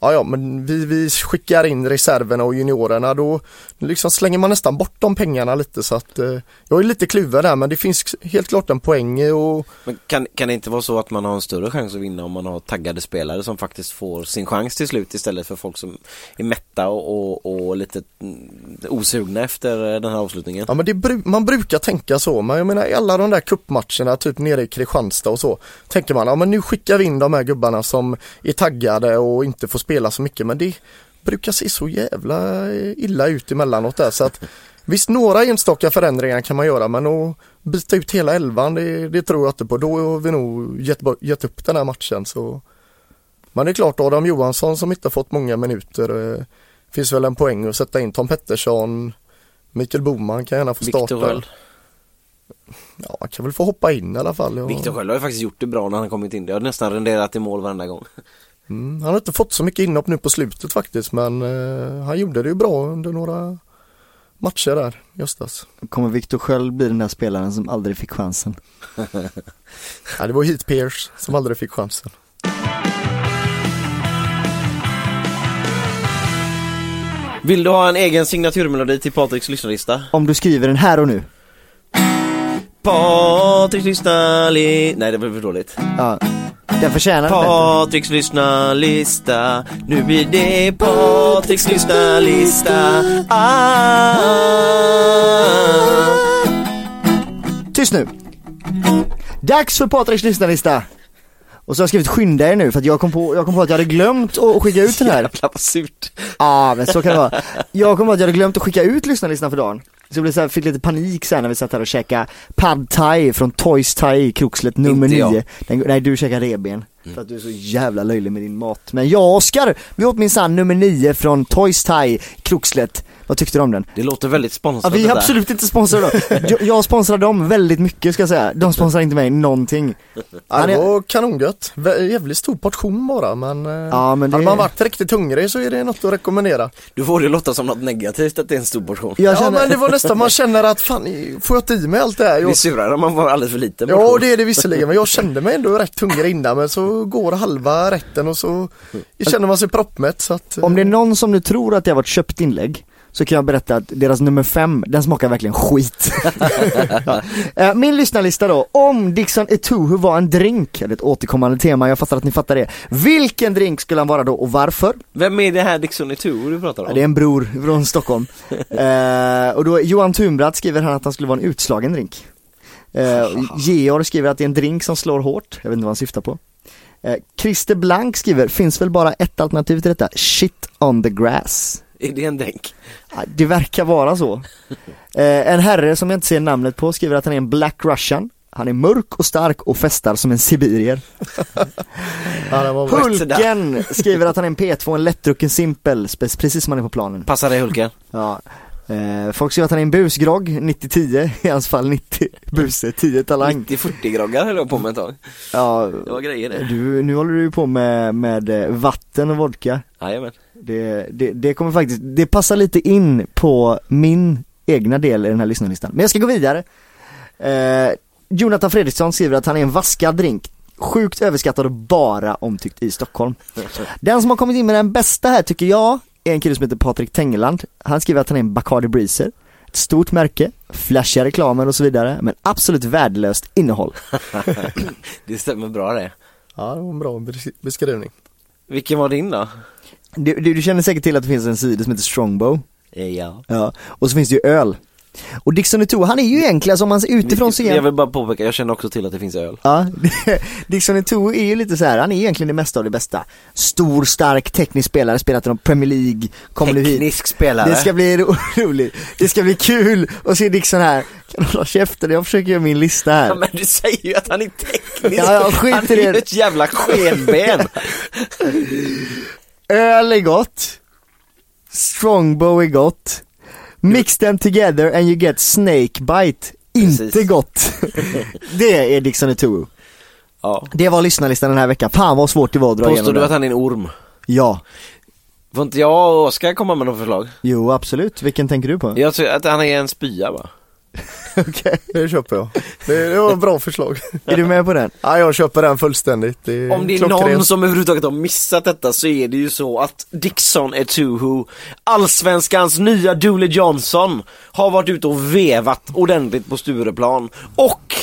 Ja, ja, men vi, vi skickar in reserverna och juniorerna då liksom slänger man nästan bort de pengarna lite så att eh, jag är lite kluven där men det finns helt klart en poäng och Men kan, kan det inte vara så att man har en större chans att vinna om man har taggade spelare som faktiskt får sin chans till slut istället för folk som är mätta och, och, och lite mm, osugna efter eh, den här avslutningen? Ja men det, bru- man brukar tänka så, men jag menar i alla de där kuppmatcherna typ nere i Kristianstad och så Tänker man, ja men nu skickar vi in de här gubbarna som är taggade och inte får spela så mycket men det brukar se så jävla illa ut emellanåt där så att visst några enstaka förändringar kan man göra men att byta ut hela elvan det, det tror jag inte på. Då har vi nog gett, gett upp den här matchen så men det är klart Adam Johansson som inte har fått många minuter eh, finns väl en poäng att sätta in Tom Pettersson Mikael Boman kan gärna få starta. Viktor Sköld. Ja, han kan väl få hoppa in i alla fall. Ja. Viktor Sköld har ju faktiskt gjort det bra när han kommit in. Det har nästan renderat i mål varenda gång. Mm, han har inte fått så mycket inhopp nu på slutet faktiskt men eh, han gjorde det ju bra under några matcher där i höstas. Kommer Viktor Sköld bli den där spelaren som aldrig fick chansen? Ja, det var Heath Pierce som aldrig fick chansen. Vill du ha en egen signaturmelodi till Patriks lyssnarlista? Om du skriver den här och nu. Patriks lyssnarlista... Nej det var för dåligt. Ja. Den förtjänar det. Patriks lyssnarlista. Nu blir det Patriks lyssnarlista. Ah. Tyst nu! Dags för Patriks lyssnarlista! Och så har jag skrivit skynda er nu för att jag kom på, jag kom på att jag hade glömt att skicka ut den här. Jävlar vad surt. Ja men så kan det vara. Jag kom på att jag hade glömt att skicka ut lyssnarlistan för dagen. Så jag blev så här, fick lite panik sen när vi satt här och käkade pad thai från Toys Thai Krokslet nummer Inte jag. 9. Den, nej du käkar reben. För att du är så jävla löjlig med din mat. Men jag och Oskar, vi åt minsann nummer 9 från Toys Thai Krokslet. Vad tyckte du om den? Det låter väldigt Ja, sponsrat vi det är där. absolut inte sponsrade. Jag, jag sponsrar dem väldigt mycket ska jag säga. De sponsrar inte mig någonting. Ja, det var kanongött. Jävligt stor portion bara men, eh, Ja, men det- hade man varit riktigt hungrig så är det något att rekommendera. Du får det låta som något negativt att det är en stor portion. Jag Ja känner, men det var nästan man känner att fan får jag inte i mig allt det här? Det är Jag, surare om man får alldeles för lite ja portion. det är det visserligen men jag kände mig ändå rätt hungrig innan men så går halva rätten och så känner man sig proppmätt så att eh, Om det är någon som nu tror att det har varit köpt inlägg så kan jag berätta att deras nummer fem, den smakar verkligen skit. ja. Eh, Min lyssnarlista då, om Dixon Etuhu var en drink, ett återkommande tema, jag fattar att ni fattar det. Vilken drink skulle han vara då och varför? Vem är det här Dixon Etuo du pratar om? Ja, det är en bror från Stockholm. eh, och då Johan Thunbratt skriver han att han skulle vara en utslagen drink. Eh, Georg skriver att det är en drink som slår hårt, jag vet inte vad han syftar på. Eh, Christer Blank skriver, finns väl bara ett alternativ till detta, shit on the grass. Är det en drink? Ja, Det verkar vara så. Eh, en herre som jag inte ser namnet på skriver att han är en black russian. Han är mörk och stark och festar som en sibirier. ja. Hulken skriver att han är en P2, en lättdrucken simpel, precis som han är på planen. Passar dig Hulken? Ja. Eh, folk skriver att han är en busgrogg, 90-10, i hans fall 90 buse, 10 talang. 90-40-groggar höll jag på med ett tag. Ja, Det var grejer det. du, nu håller du ju på med, med eh, vatten och vodka. Jajamän. Det, det, det kommer faktiskt, det passar lite in på min egna del i den här lyssnarlistan. Men jag ska gå vidare. Eh, Jonathan Fredriksson skriver att han är en vaskad drink. Sjukt överskattad och bara omtyckt i Stockholm. Den som har kommit in med den bästa här tycker jag är en kille som heter Patrik Tengeland. Han skriver att han är en Bacardi Breezer. Ett stort märke, flashiga reklamer och så vidare, men absolut värdelöst innehåll. Det stämmer bra det. Ja, det var en bra bes- beskrivning. Vilken var din då? Du, du, du känner säkert till att det finns en sida som heter Strongbow. Ja. Ja, och så finns det ju öl. Och Dixon Etuo, han är ju egentligen, som man ser utifrån så är Jag vill bara påpeka, jag känner också till att det finns öl. ja, Dixon Etuo är ju lite så här, han är egentligen det mesta av det bästa. Stor, stark, teknisk spelare, spelat i någon Premier League, kommer nu hit. Teknisk spelare. Det ska bli ro- roligt, det ska bli kul och se Dixon här, kan hålla käften, jag försöker göra min lista Ja, här. men du säger ju att han är teknisk. Ja, ja, skit han är ju ett jävla skenben. Öl är gott, Strongbow är gott, mix them together and you get snake bite, inte gott. det är Dixon Etuo. ja. Det var lyssnarlistan den här veckan, fan vad svårt det var att dra Påstår igenom du det. att han är en orm? Ja, Får inte jag och Oskar komma med något förslag? jo absolut, vilken tänker du på? Jag tror att han är en spya va? Okej, Det köper jag. Det, det var ett bra förslag. är du med på den? Ja, jag köper den fullständigt. Det Om det är klockrent. någon som överhuvudtaget har missat detta så är det ju så att Dixon Etuhu, allsvenskans nya Dooley Johnson, har varit ute och vevat ordentligt på Stureplan och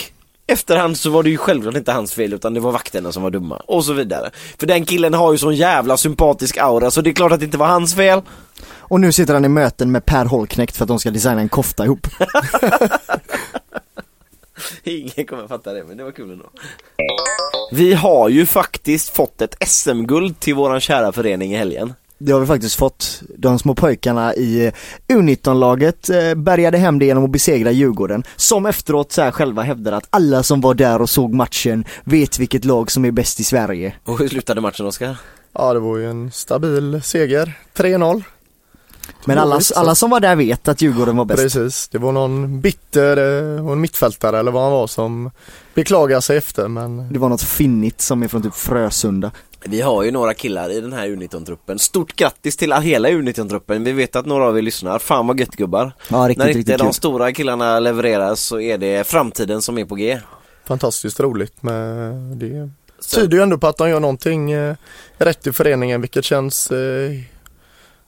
efterhand så var det ju självklart inte hans fel utan det var vakterna som var dumma och så vidare. För den killen har ju sån jävla sympatisk aura så det är klart att det inte var hans fel. Och nu sitter han i möten med Per Holknekt för att de ska designa en kofta ihop. Ingen kommer fatta det men det var kul ändå. Vi har ju faktiskt fått ett SM-guld till våran kära förening i helgen. Det har vi faktiskt fått. De små pojkarna i U19-laget eh, bärgade hem det genom att besegra Djurgården. Som efteråt så här själva hävdar att alla som var där och såg matchen vet vilket lag som är bäst i Sverige. Och hur slutade matchen Oskar? Ja det var ju en stabil seger, 3-0. Men alla, alla som var där vet att Djurgården var bäst. Precis, det var någon bitter eh, och en mittfältare eller vad han var som beklagade sig efter men Det var något finnigt som är från typ Frösunda. Vi har ju några killar i den här U19-truppen. Stort grattis till hela U19-truppen. Vi vet att några av er lyssnar. Fan vad gött gubbar. Ja, riktigt, När inte riktigt de kul. stora killarna levererar så är det framtiden som är på G. fantastiskt roligt med det. Så- Tyder ju ändå på att de gör någonting eh, rätt i föreningen vilket känns, eh,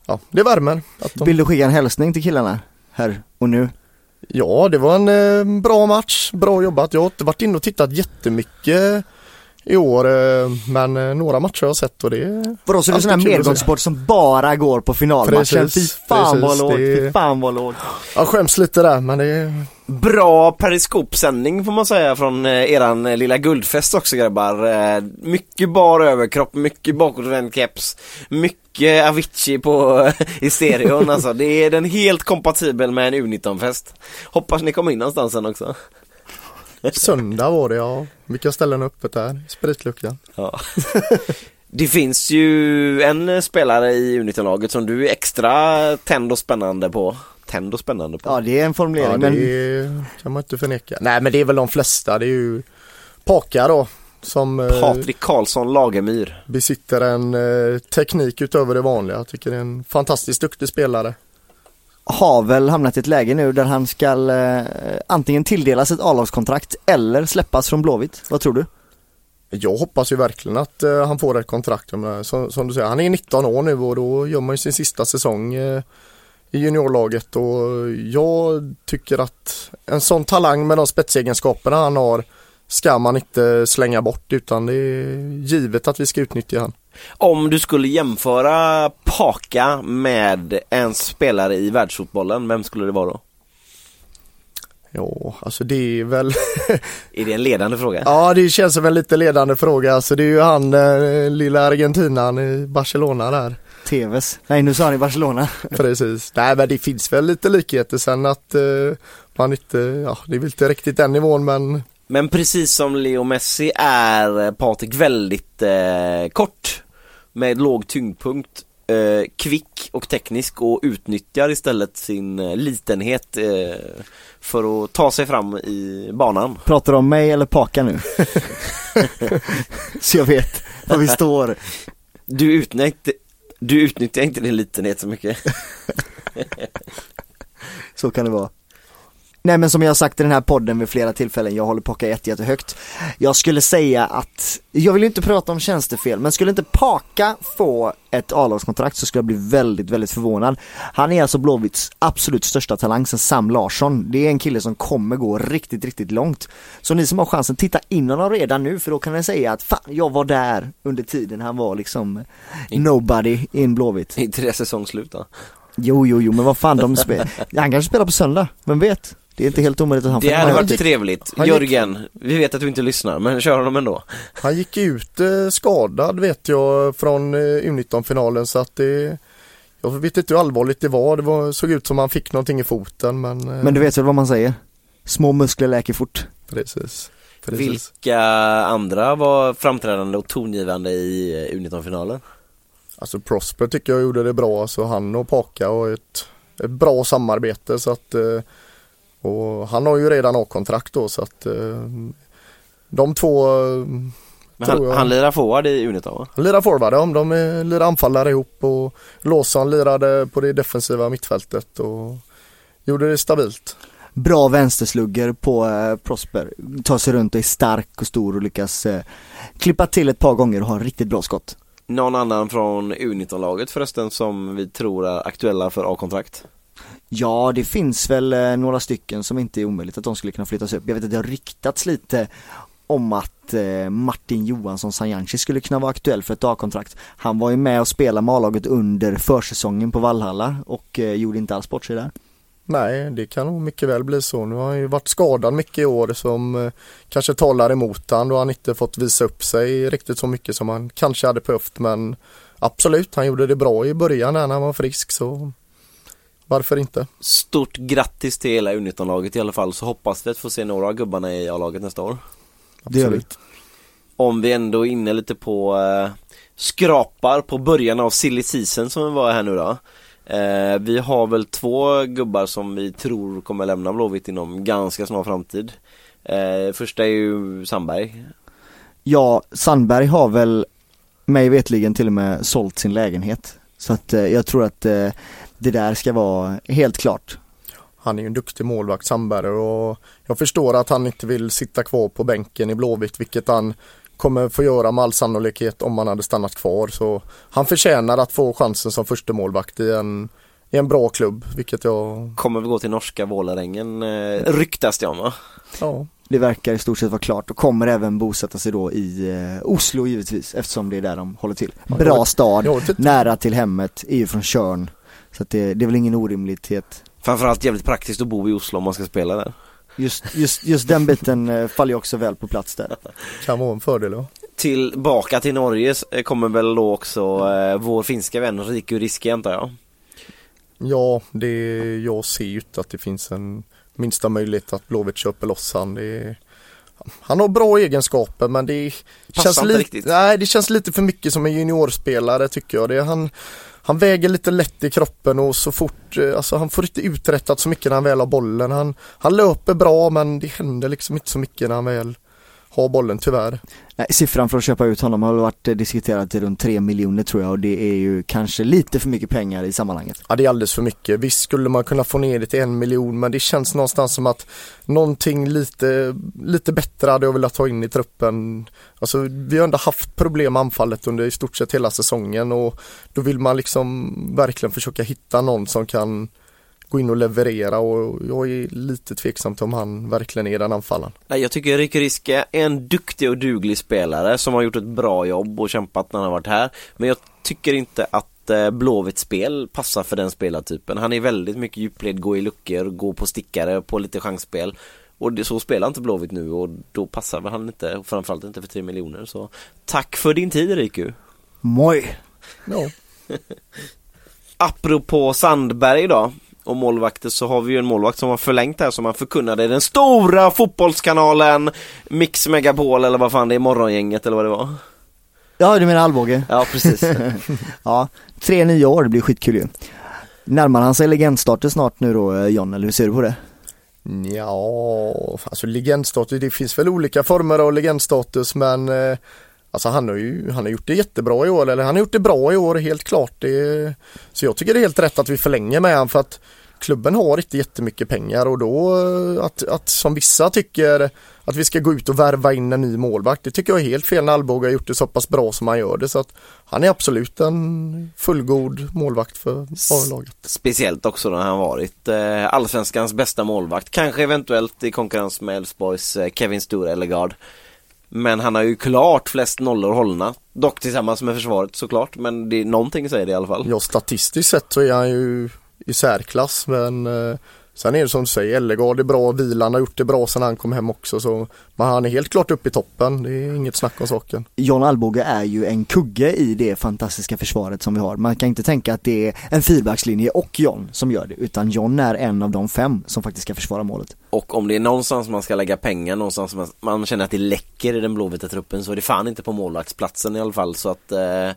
ja det värmer. Att de, Vill du skicka en hälsning till killarna? Här och nu? ja det var en eh, bra match, bra jobbat. Jag har inte varit inne och tittat jättemycket i år eh, men eh, några matcher har jag sett och det är Vadå, så det är sån här medgångssport som bara går på finalmatchen? Precis, Fy fan vad lågt, det- fy fan vad lågt. Jag skäms lite där men det är Bra periskopsändning får man säga från eh, eran lilla guldfest också grabbar. Mycket bar överkropp, mycket bakåtvänd keps, mycket Avicii på, i stereon alltså. Det är den helt kompatibel med en U19-fest. Hoppas ni kommer in någonstans sen också. söndag var det ja. Vilka ställen är öppet där? Spritluckan. Ja. Det finns ju en spelare i U19-laget som du är extra tänd och spännande på. Tänd och spännande på. Ja det är en formulering Ja det men kan man inte förneka. Nej men det är väl de flesta. Det är ju Paka då. Som eh, Patrik Karlsson Lagemyr. besitter en eh, teknik utöver det vanliga. Jag tycker det är en fantastiskt duktig spelare har väl hamnat i ett läge nu där han ska eh, antingen tilldelas ett A-lagskontrakt eller släppas från Blåvitt. Vad tror du? Jag hoppas ju verkligen att eh, han får ett kontrakt. Som, som du säger, han är 19 år nu och då gör man ju sin sista säsong eh, i juniorlaget och jag tycker att en sån talang med de spetsegenskaperna han har ska man inte slänga bort utan det är givet att vi ska utnyttja han. Om du skulle jämföra Paka med en spelare i världsfotbollen, vem skulle det vara då? Ja, alltså det är väl Är det en ledande fråga? Ja, det känns som en lite ledande fråga. Alltså det är ju han, eh, lilla argentinan i Barcelona där. TVs? Nej nu sa han i Barcelona. Precis. Nej, men det finns väl lite likheter sen att eh, man inte, ja, det är väl inte riktigt den nivån men Men precis som Leo Messi är Patrik väldigt eh, kort med låg tyngdpunkt, eh, kvick och teknisk och utnyttjar istället sin eh, litenhet eh, för att ta sig fram i banan. Pratar du om mig eller Paka nu? Så jag vet var vi står. Du utnyttjar, du utnyttjar inte din litenhet så mycket. Så kan det vara. Nej men som jag har sagt i den här podden vid flera tillfällen, jag håller Paka jätte, jättehögt. Jag skulle säga att, jag vill inte prata om tjänstefel, men skulle inte Paka få ett A-lagskontrakt så skulle jag bli väldigt, väldigt förvånad. Han är alltså Blåvitts absolut största talang sen Sam Larsson. Det är en kille som kommer gå riktigt, riktigt långt. Så ni som har chansen, titta in honom redan nu för då kan ni säga att fan, jag var där under tiden han var liksom nobody in Blåvitt. inte det säsongsslut då? Jo, jo, jo, men vad fan de spelar. Han kanske spelar på söndag, vem vet? Det är inte helt omöjligt att han Det får hade varit hit. trevligt. Han gick- Jörgen, vi vet att du inte lyssnar, men kör honom ändå. han gick ut eh, skadad vet jag från eh, U19-finalen så att det jag vet inte hur allvarligt det var. Det var, såg ut som han fick någonting i foten men, eh, Men du vet väl vad man säger? Små muskler läker fort. precis. precis. Vilka andra var framträdande och tongivande i eh, U19-finalen? Alltså Prosper tycker jag gjorde det bra, så han och Paka och ett, ett bra samarbete så att eh, och han har ju redan A-kontrakt då så att eh, de två eh, Men Tror han, jag. han lirar forward i U19 va? lirar forward om de lirar anfallare ihop och Lawson lirade på det defensiva mittfältet och gjorde det stabilt. Bra vänsterslugger på eh, Prosper. Tar sig runt och är stark och stor och lyckas eh, klippa till ett par gånger och ha riktigt bra skott. Någon annan från U19-laget förresten som vi tror är aktuella för A-kontrakt? Ja, det finns väl eh, några stycken som inte är omöjligt att de skulle kunna flyttas upp. Jag vet att det har ryktats lite om att eh, Martin Johansson Sanjanci skulle kunna vara aktuell för ett dagkontrakt. Han var ju med och spelade med A-laget under försäsongen på Vallhalla och eh, gjorde inte alls bort sig där. Nej, det kan nog mycket väl bli så. Nu har han ju varit skadad mycket i år som kanske talar emot han då han inte fått visa upp sig riktigt så mycket som han kanske hade behövt men absolut, han gjorde det bra i början när han var frisk så varför inte? Stort grattis till hela U19-laget i alla fall så hoppas vi att få se några av gubbarna i A-laget nästa år. Absolut. Om vi ändå är inne lite på eh, skrapar på början av silly season som vi var här nu då. Eh, vi har väl två gubbar som vi tror kommer lämna Blåvitt inom ganska snar framtid. Eh, första är ju Sandberg. Ja, Sandberg har väl mig vetligen till och med sålt sin lägenhet. Så att eh, jag tror att eh, det där ska vara helt klart. Han är ju en duktig målvakt Sandberg och jag förstår att han inte vill sitta kvar på bänken i Blåvitt vilket han kommer få göra med all sannolikhet om han hade stannat kvar. Så han förtjänar att få chansen som första målvakt i en, i en bra klubb vilket jag, Kommer väl gå till norska Vålerengen eh, ryktas det om va? ja. Det verkar i stort sett vara klart och kommer även bosätta sig då i eh, Oslo givetvis eftersom det är där de håller till. Bra stad, nära till hemmet, är ju från Tjörn. Så att det, det är väl ingen orimlighet. Framförallt jävligt praktiskt att bo i Oslo om man ska spela där. Just, just, just den biten eh, faller ju också väl på plats där. kan vara en fördel. Ja. Tillbaka till Norge eh, kommer väl då också eh, vår finska vän Riku Riski antar jag. Ja, det, jag ser ju inte att det finns en minsta möjlighet att Blåvitt köper loss han. Det, han har bra egenskaper men det Passar känns, riktigt. nej, det känns lite för mycket som en juniorspelare tycker jag. Det, han, han väger lite lätt i kroppen och så fort, eh, alltså han får inte uträttat så mycket när han väl har bollen. Han, han löper bra men det händer liksom inte så mycket när han väl har bollen tyvärr. Nej, siffran för att köpa ut honom har varit eh, diskuterat till runt 3 miljoner tror jag och det är ju kanske lite för mycket pengar i sammanhanget. Ja det är alldeles för mycket. Visst skulle man kunna få ner det till en miljon men det känns någonstans som att någonting lite, lite bättre hade jag velat ta in i truppen. Alltså vi har ändå haft problem med anfallet under i stort sett hela säsongen och då vill man liksom verkligen försöka hitta någon som kan gå in och leverera och jag är lite tveksam till om han verkligen är den anfallaren. Nej, jag tycker Riku Riski är en duktig och duglig spelare som har gjort ett bra jobb och kämpat när han har varit här. Men jag tycker inte att eh, Blåvitts spel passar för den spelartypen. Han är väldigt mycket djupled, gå i luckor, gå på stickare, på lite chansspel. Och det, så spelar inte Blåvitt nu och då passar väl han inte, och framförallt inte för 3 miljoner. Så tack för din tid Riku. Moj! Ja, Apropå Sandberg då och målvakter så har vi ju en målvakt som har förlängt här som han förkunnade i den stora fotbollskanalen Mix Megapol eller vad fan det är, Morgongänget eller vad det var. Ja du menar Alvbåge? Ja precis. Ja, tre nya år, det blir skitkul ju. Närmar han sig legendstatus snart nu då eh, John, eller hur ser du på det? Ja, alltså legendstatus, det finns väl olika former av legendstatus men eh, Alltså han har ju han har gjort det jättebra i år, eller han har gjort det bra i år helt klart. Det, så jag tycker det är helt rätt att vi förlänger med han för att klubben har inte jättemycket pengar och då eh, att, att som vissa tycker att vi ska gå ut och värva in en ny målvakt. Det tycker jag är helt fel när Alvbåge har gjort det så pass bra som han gör det. Så att han är absolut en fullgod målvakt för A-laget. Speciellt också när han varit eh, allsvenskans bästa målvakt. Kanske eventuellt i konkurrens med Elfsborgs eh, Kevin Sture Ellegard. Men han har ju klart flest nollor hållna. Dock tillsammans med försvaret såklart. Men det är någonting säger det i alla fall. Ja, statistiskt sett så är han ju i särklass men eh, sen är det som du säger, Ellegard är bra, Vilan har gjort det bra sen han kom hem också så men han är helt klart uppe i toppen, det är inget snack om saken. John Alvbåge är ju en kugge i det fantastiska försvaret som vi har. Man kan inte tänka att det är en fyrbackslinje och John som gör det, utan John är en av de fem som faktiskt ska försvara målet. Och om det är någonstans man ska lägga pengar, någonstans man, man känner att det läcker i den blåvita truppen så är det fan inte på målvaktsplatsen i alla fall. Så att eh,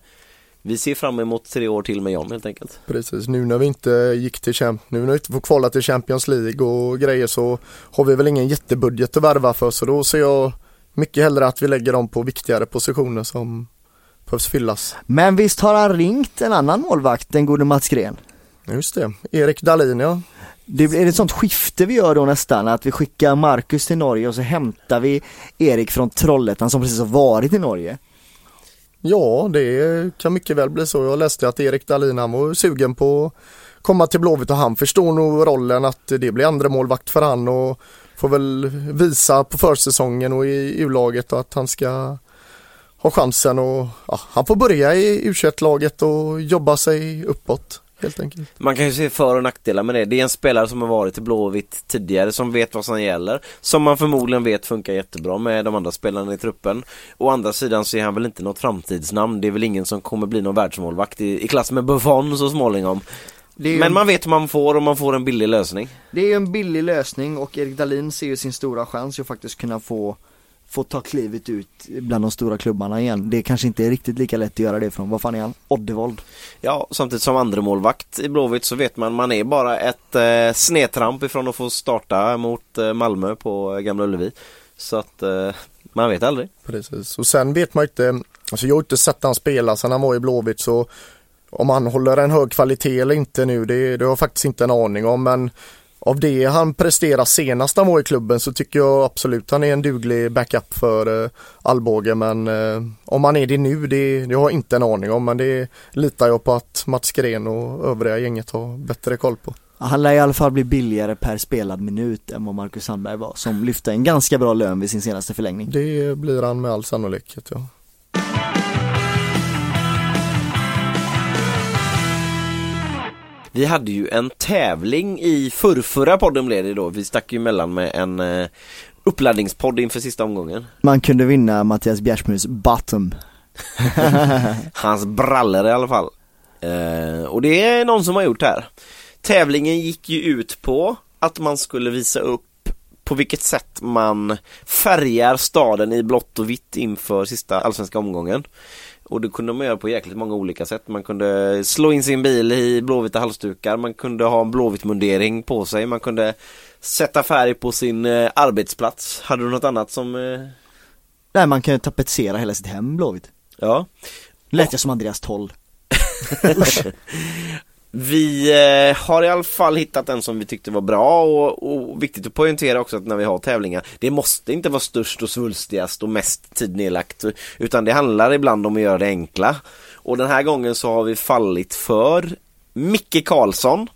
vi ser fram emot tre år till med John helt enkelt. Precis, nu när vi inte gick till nu när vi inte får kvala till Champions League och grejer så har vi väl ingen jättebudget att värva för så då ser jag mycket hellre att vi lägger dem på viktigare positioner som behövs fyllas. Men visst har han ringt en annan målvakt, den gode Mats Gren? Just det, Erik Dahlin ja. Det, är det ett sånt skifte vi gör då nästan, att vi skickar Marcus till Norge och så hämtar vi Erik från Trollhättan som precis har varit i Norge. Ja, det kan mycket väl bli så. Jag läste att Erik Dahlin han var sugen på att komma till Blåvitt och han förstår nog rollen att det blir andra målvakt för han och får väl visa på försäsongen och i U-laget att han ska ha chansen och ja, han får börja i U21-laget och jobba sig uppåt helt enkelt. Man kan ju se för och nackdelar med det. Det är en spelare som har varit i Blåvitt tidigare som vet vad som gäller. Som man förmodligen vet funkar jättebra med de andra spelarna i truppen. Å andra sidan så är han väl inte något framtidsnamn. Det är väl ingen som kommer bli någon världsmålvakt i, i klass med Buffon så småningom. Ju Men en, man vet hur man får och man får en billig lösning. det är ju en billig lösning och Erik Dahlin ser ju sin stora chans att faktiskt kunna få få ta klivet ut bland de stora klubbarna igen. Det kanske inte är riktigt lika lätt att göra det från, vad fan är han? Oddevold. Ja, samtidigt som andremålvakt i Blåvitt så vet man man är bara ett eh, snedtramp ifrån att få starta mot eh, Malmö på eh, Gamla Ullevi. Så att eh, man vet aldrig. Precis, och sen vet man inte, alltså jag har inte sett han spela sedan han var i Blåvitt så om han håller en hög kvalitet eller inte nu, det, det har jag faktiskt inte en aning om men av det han presterar senast han var i klubben så tycker jag absolut han är en duglig backup för eh, Alvbåge men eh, om han är det nu det, det har jag inte en aning om men det litar jag på att Mats Gren och övriga gänget har bättre koll på. Han lär i alla fall bli billigare per spelad minut än vad Marcus Sandberg var, som lyfte en ganska bra lön vid sin senaste förlängning. Det blir han med all sannolikhet ja. Vi hade ju en tävling i förrförra podden blev det då. Vi stack ju emellan med en eh, uppladdningspodd inför sista omgången. Man kunde vinna Mattias Bjärsmyrs bottom. Hans brallor i alla fall. Eh, och det är någon som har gjort det här. Tävlingen gick ju ut på att man skulle visa upp på vilket sätt man färgar staden i blått och vitt inför sista allsvenska omgången. Och det kunde man göra på jäkligt många olika sätt. Man kunde slå in sin bil i blåvita halsdukar, man kunde ha en blåvit mundering på sig, man kunde sätta färg på sin eh, arbetsplats. Hade du något annat som... Eh... Nej man kan ju tapetsera hela sitt hem blåvitt. Ja. Lät jag som Andreas Toll. Vi eh, har i alla fall hittat en som vi tyckte var bra och, och viktigt att poängtera också att när vi har tävlingar Det måste inte vara störst och svulstigast och mest tid nedlagt Utan det handlar ibland om att göra det enkla. Och den här gången så har vi fallit för Micke Karlsson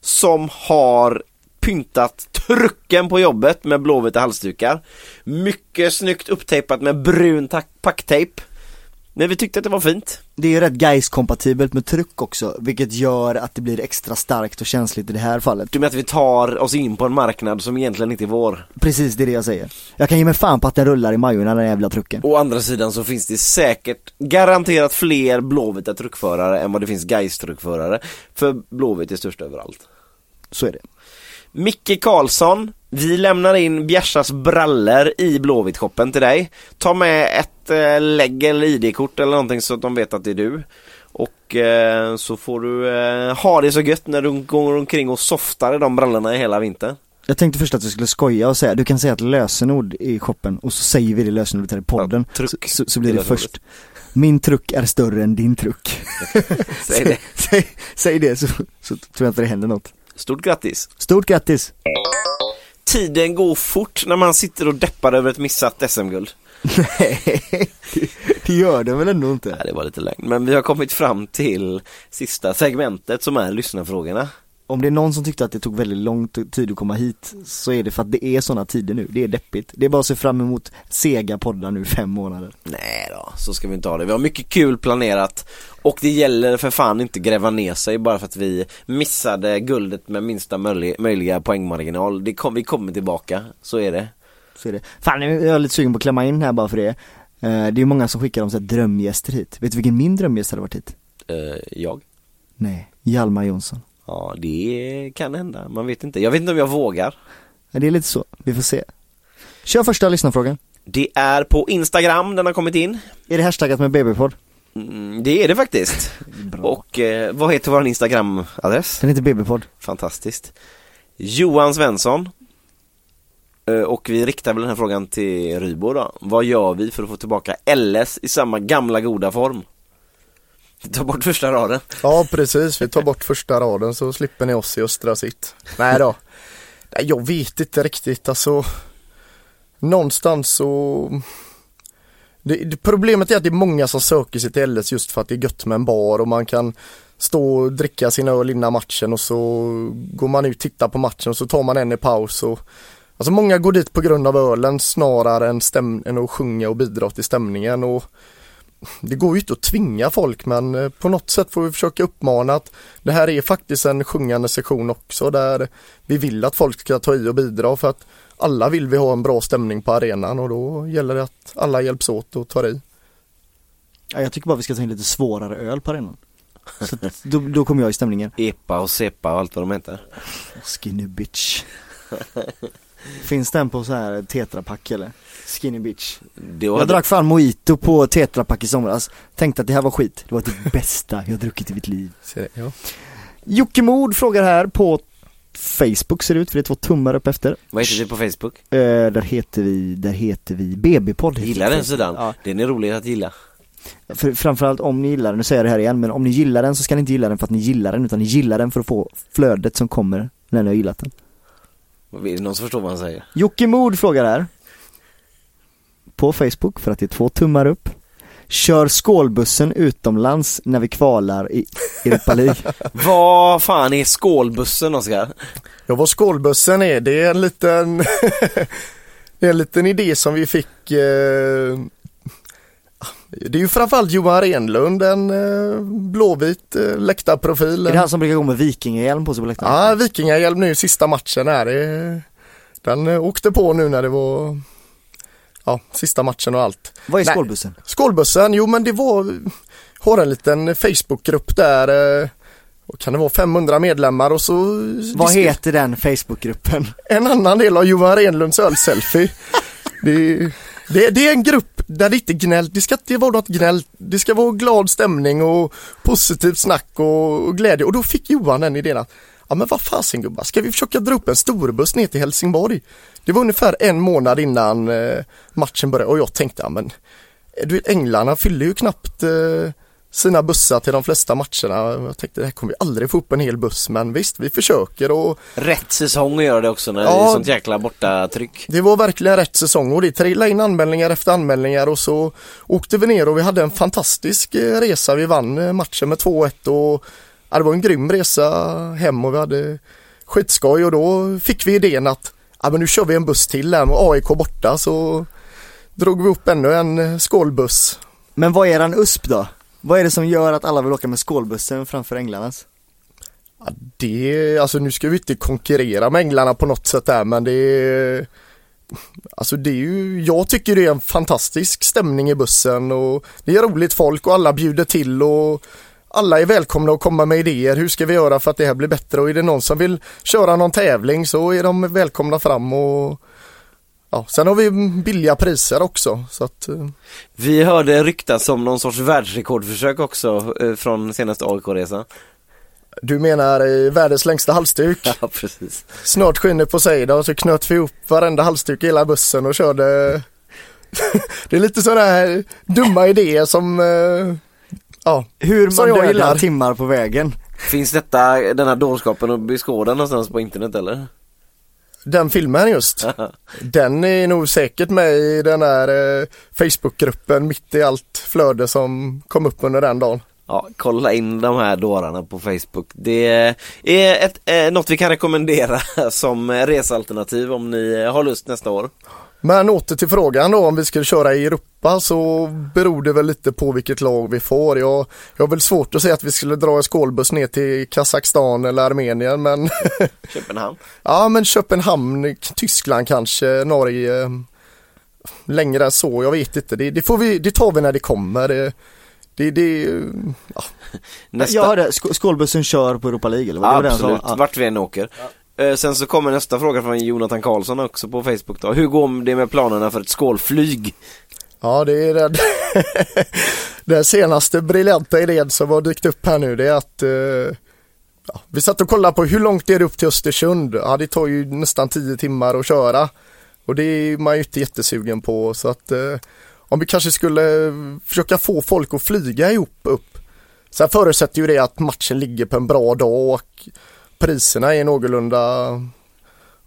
Som har pyntat trucken på jobbet med blåvita halsdukar. Mycket snyggt upptejpat med brun tack- men vi tyckte att det var fint Det är ju rätt guys kompatibelt med tryck också, vilket gör att det blir extra starkt och känsligt i det här fallet. Du menar att vi tar oss in på en marknad som egentligen inte är vår? Precis, det är det jag säger. Jag kan ge mig fan på att den rullar i Majorna den jävla trucken. Å andra sidan så finns det säkert garanterat fler blåvita truckförare än vad det finns gais truckförare För Blåvitt är störst överallt. Så är det. Micke Karlsson, vi lämnar in Bjärsas brallor i Blåvitt-shoppen till dig. Ta med ett eh, lägg eller ID-kort eller någonting så att de vet att det är du. Och eh, så får du eh, ha det så gött när du går omkring och softar i de brallorna hela vintern. Jag tänkte först att vi skulle skoja och säga, du kan säga ett lösenord i shoppen och så säger vi det lösenordet här i podden. Ja, truck. Så, så blir Det det först. Min truck är större än din truck. Säg det. säg, säg det så, så tror jag inte det händer något. Stort grattis! Stort grattis! Tiden går fort när man sitter och deppar över ett missat SM-guld. Nej, det- gör den väl ändå inte? Nej, det var lite lögn. Men vi har kommit fram till sista segmentet som är lyssnarfrågorna. Om det är någon som tyckte att det tog väldigt lång tid att komma hit så är det för att det är sådana tider nu. Det är deppigt. Det är bara att se fram emot sega poddar nu fem månader. Nej då, så ska vi inte ha det. Vi har mycket kul planerat och det gäller för fan inte gräva ner sig bara för att vi missade guldet med minsta möjliga, poängmarginal. Det kom, vi kommer tillbaka, så är det. Så är det. Fan, jag är lite sugen på att klämma in här bara för det. Eh, Det är ju många som skickar om så här drömgäster hit. Vet du vilken min drömgäst hade varit hit? Eh, jag? Nej, Hjalmar Jonsson. Ja, det kan hända. Man vet inte. Jag vet inte om jag vågar. Ja, det är lite så. Vi får se. Kör första lyssnarfrågan. Det är på Instagram den har kommit in. Är det hashtaggat med BB-podd? Mm, det är det faktiskt. Bra. Och eh, vad heter vår Instagram-adress? Den heter BB-podd. Fantastiskt. Johan Svensson. Eh, Och vi riktar väl den här frågan till Rybo då. Vad gör vi för att få tillbaka LS i samma gamla goda form? Ta bort första raden. Ja precis, vi tar bort första raden så slipper ni oss i östra sitt. Nej då. Nej, jag vet inte riktigt alltså. Någonstans så det, det, Problemet är att det är många som söker sig till LS just för att det är gött med en bar och man kan stå och dricka sin öl innan matchen och så går man ut och tittar på matchen och så tar man en i paus och Alltså många går dit på grund av ölen snarare än, stäm, än att sjunga och bidra till stämningen och det går ju inte att tvinga folk men eh, på något sätt får vi försöka uppmana att det här är faktiskt en sjungande sektion också där vi vill att folk ska ta i och bidra för att alla vill vi ha en bra stämning på arenan och då gäller det att alla hjälps åt och tar i. Ja, jag tycker bara vi ska ta in lite svårare öl på arenan. Så då, då kommer jag i stämningen. Epa och Sepa och allt vad de heter. Skinny bitch. Finns den på så här tetrapack eller? Skinny bitch. Det Jag var, drack fan mojito på tetrapack i somras. Tänkte att det här var skit. Det var det bästa jag druckit i mitt liv. Ja. Jocke Mord frågar här på Facebook ser det ut, för det är två tummar upp efter. vad heter det på Facebook? Eh, där heter vi, där heter vi BB-podd. Gillar den sidan? Ja, Den är rolig att gilla. för, framförallt om ni gillar den, nu säger jag det här igen, men om ni gillar den så ska ni inte gilla den för att ni gillar den, utan ni gillar den för att få flödet som kommer när ni har gillat den. Är det någon som förstår vad han säger? Jocke Mord frågar här på Facebook för att det är två tummar upp. Kör skålbussen utomlands när vi kvalar i Europa League. Vad fan är skålbussen Oskar? Ja, vad skålbussen är, det är en liten Det är en liten idé som vi fick eh, Det är ju framförallt Johan Renlund, en eh, blåvit eh, läktarprofil. är det han som brukar gå med vikingahjälm på sig på läktaren? Ja, Vikingahjälm nu sista matchen här. Det, den eh, åkte på nu när det var Ja, sista matchen och allt. Vad är Nej. skålbussen? Skålbussen, jo men det var Har en liten Facebookgrupp där eh, och kan det vara 500 medlemmar och så Vad heter den Facebookgruppen? En annan del av Johan Renlunds ölselfie. det, det, det är en grupp där det inte gnäll, det ska inte vara något gnäll, det ska vara glad stämning och positivt snack och, och glädje. Och då fick Johan den idén att Ja men vad fasen gubbar, ska vi försöka dra upp en storbuss ner till Helsingborg? Det var ungefär en månad innan eh, matchen började och jag tänkte, ja men eh, du vet änglarna fyller ju knappt eh, sina bussar till de flesta matcherna. Jag tänkte det här kommer vi aldrig få upp en hel buss men visst vi försöker och Rätt säsong att göra det också när det Ja. är sånt jäkla borta tryck. det var verkligen rätt säsong och det trillade in anmälningar efter anmälningar och så åkte vi ner och vi hade en fantastisk eh, resa. Vi vann eh, matchen med 2-1 och ja, det var en grym resa hem och vi hade skitskoj och då fick vi idén att ja, men nu kör vi en buss till här med AIK borta så drog vi upp ännu en eh, skålbuss. Men vad är eran USP då? Vad är det som gör att alla vill åka med skålbussen framför änglarnas? Ja, det, alltså nu ska vi inte konkurrera med änglarna på något sätt där men det är Alltså det är ju, jag tycker det är en fantastisk stämning i bussen och det är roligt folk och alla bjuder till och alla är välkomna att komma med idéer. Hur ska vi göra för att det här blir bättre? Och är det någon som vill köra någon tävling så är de välkomna fram och ja, sen har vi billiga priser också så att eh, Vi hörde ryktas om någon sorts världsrekordförsök också eh, från senaste AIK-resan. du menar eh, världens längsta halsduk? Ja, precis. Snart skiner Poseidon så knöt vi upp varenda halsduk i hela bussen och körde Det är lite sådana här dumma idéer som eh, Ja, Hur Som man jag dödar gillar. timmar på vägen. Finns detta, den här dårskapen att beskåda någonstans på internet eller? Den filmen just Den är nog säkert med i den här eh, Facebookgruppen mitt i allt flöde som kom upp under den dagen Ja, kolla in de här dårarna på Facebook. Det är ett, eh, något vi kan rekommendera som resalternativ om ni har lust nästa år. Men åter till frågan då om vi skulle köra i Europa så beror det väl lite på vilket lag vi får. Jag, jag har väl svårt att säga att vi skulle dra en skålbuss ner till Kazakstan eller Armenien men Köpenhamn. Ja men Köpenhamn, Tyskland kanske, Norge Längre än så, jag vet inte. Det, det, får vi, det tar vi när det kommer. Det, det, det ja. Nästa. Jag hörde, sk- skålbussen kör på Europa League eller vad det var det? Absolut, Ja. vart vi än åker. Eh, Eh, sen så kommer nästa fråga från Jonathan Karlsson också på Facebook då. Hur går det med planerna för ett skålflyg? ja det är den, den senaste briljanta idén som har dykt upp här nu det är att eh, ja, Vi satt och kollade på hur långt är det upp till Östersund? Ja det tar ju nästan 10 timmar att köra Och det är man ju inte jättesugen på så att eh, Om vi kanske skulle försöka få folk att flyga ihop upp Sen förutsätter ju det att matchen ligger på en bra dag och priserna är någorlunda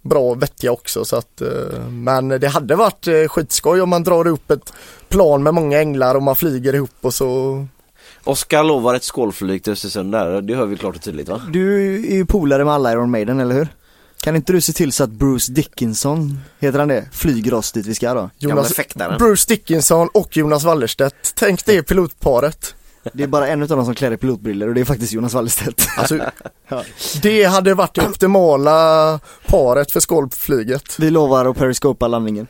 bra och vettiga också så att eh, Men det hade varit eh, skitskoj om man drar upp ett plan med många änglar och man flyger ihop och så Oskar lovar ett skålflyg till Östersund där, det hör vi klart och tydligt va? Du är ju polare med alla Iron Maiden, eller hur? Kan inte du se till så att Bruce Dickinson, heter han det, flyger oss dit vi ska då? Fäktaren. Bruce Dickinson och Jonas Wallerstedt. Tänk det pilotparet. Det är bara en av dem som klär i pilotbriller och det är faktiskt Jonas Wallerstedt. Alltså, det hade varit det optimala paret för skolflyget. Vi lovar att periskopa landningen.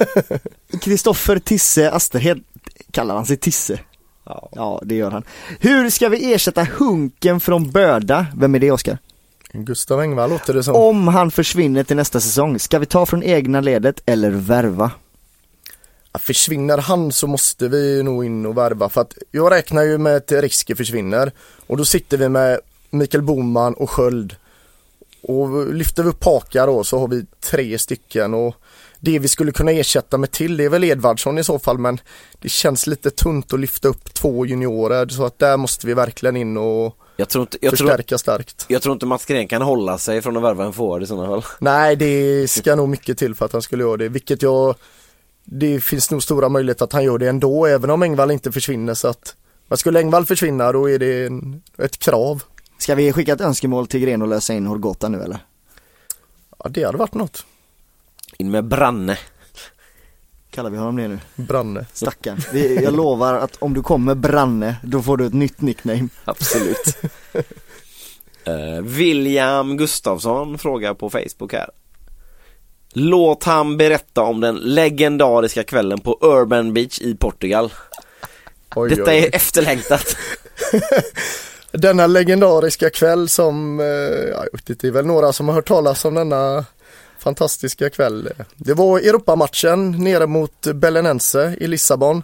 Kristoffer Tisse Asterhed, kallar han sig Tisse? Ja. Ja, det gör han. Hur ska vi ersätta Hunken från Böda? Vem är det Oskar? Gustav Engvall låter det som. Om han försvinner till nästa säsong, ska vi ta från egna ledet eller värva? Försvinner han så måste vi nog in och värva för att jag räknar ju med att Riske försvinner och då sitter vi med Mikael Boman och Sköld. Och lyfter vi upp Paka då så har vi tre stycken och det vi skulle kunna ersätta med till det är väl Edvardsson i så fall men det känns lite tunt att lyfta upp två juniorer så att där måste vi verkligen in och Jag tror inte, jag tror, förstärka starkt. jag tror inte Mats Gren kan hålla sig från att värva en forward i sådana fall. Nej, det ska nog mycket till för att han skulle göra det, vilket jag Det finns nog stora möjligheter att han gör det ändå, även om Engvall inte försvinner så att Men skulle Engvall försvinna då är det en, ett krav. Ska vi skicka ett önskemål till Gren och lösa in Horgota nu eller? Ja, det hade varit något. In med Branne. Kallar vi honom det nu? Branne. Stackarn. Jag lovar att om du kommer Branne, då får du ett nytt nickname. Absolut. Eh, William Gustafsson frågar på Facebook här. Låt han berätta om den legendariska kvällen på Urban Beach i Portugal. Oj, Detta oj. är efterlängtat. Denna legendariska kväll som, eh, ja, jag vet inte, det är väl några som har hört talas om denna fantastiska kväll. Det var Europamatchen nere mot Belenense i Lissabon.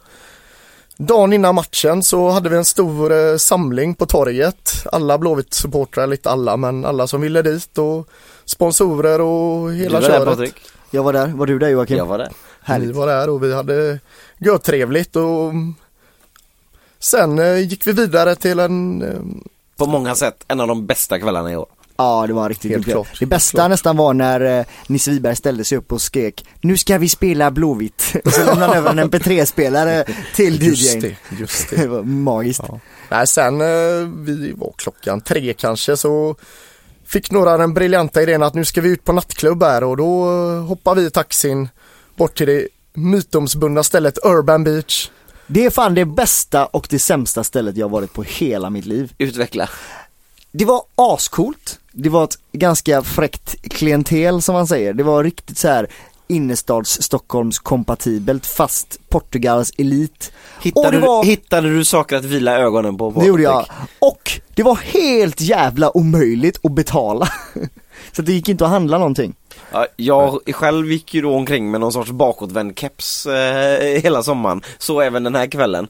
Dagen innan matchen så hade vi en stor eh, samling på torget. Alla Blåvitt-supportrar, inte alla men alla som ville dit och sponsorer och Du hela var där köret. Patrik? Jag var där, var du där Joakim? Jag var där. Vi Härligt. var där och vi hade trevligt och sen eh, gick vi vidare till en eh, På många sätt en av de bästa kvällarna i år. Ja det var riktigt Helt klart, Det bästa klart. nästan var när eh, Nisse Wiberg ställde sig upp och skrek Nu ska vi spela Blåvitt. Och så lämnade han över en mp3-spelare till Just DJn. det, just det. Det var magiskt. Ja. Nej, sen eh, vi var klockan tre kanske så fick några den briljanta idén att nu ska vi ut på nattklubb här och då eh, hoppar vi i taxin bort till det mytomspunna stället Urban Beach. Det är fan det bästa och det sämsta stället jag varit på hela mitt liv. Utveckla. Det var ascoolt. Det var ett ganska fräckt klientel som man säger. Det var riktigt så här innerstads Stockholms kompatibelt fast Portugals elit. Hittade, var- du, hittade du saker att vila ögonen på? Det gjorde jag. Och det var helt jävla omöjligt att betala. Så det gick inte att handla någonting. Ja, jag själv gick ju då omkring med någon sorts bakåtvänd keps eh, hela sommaren. Så även den här kvällen.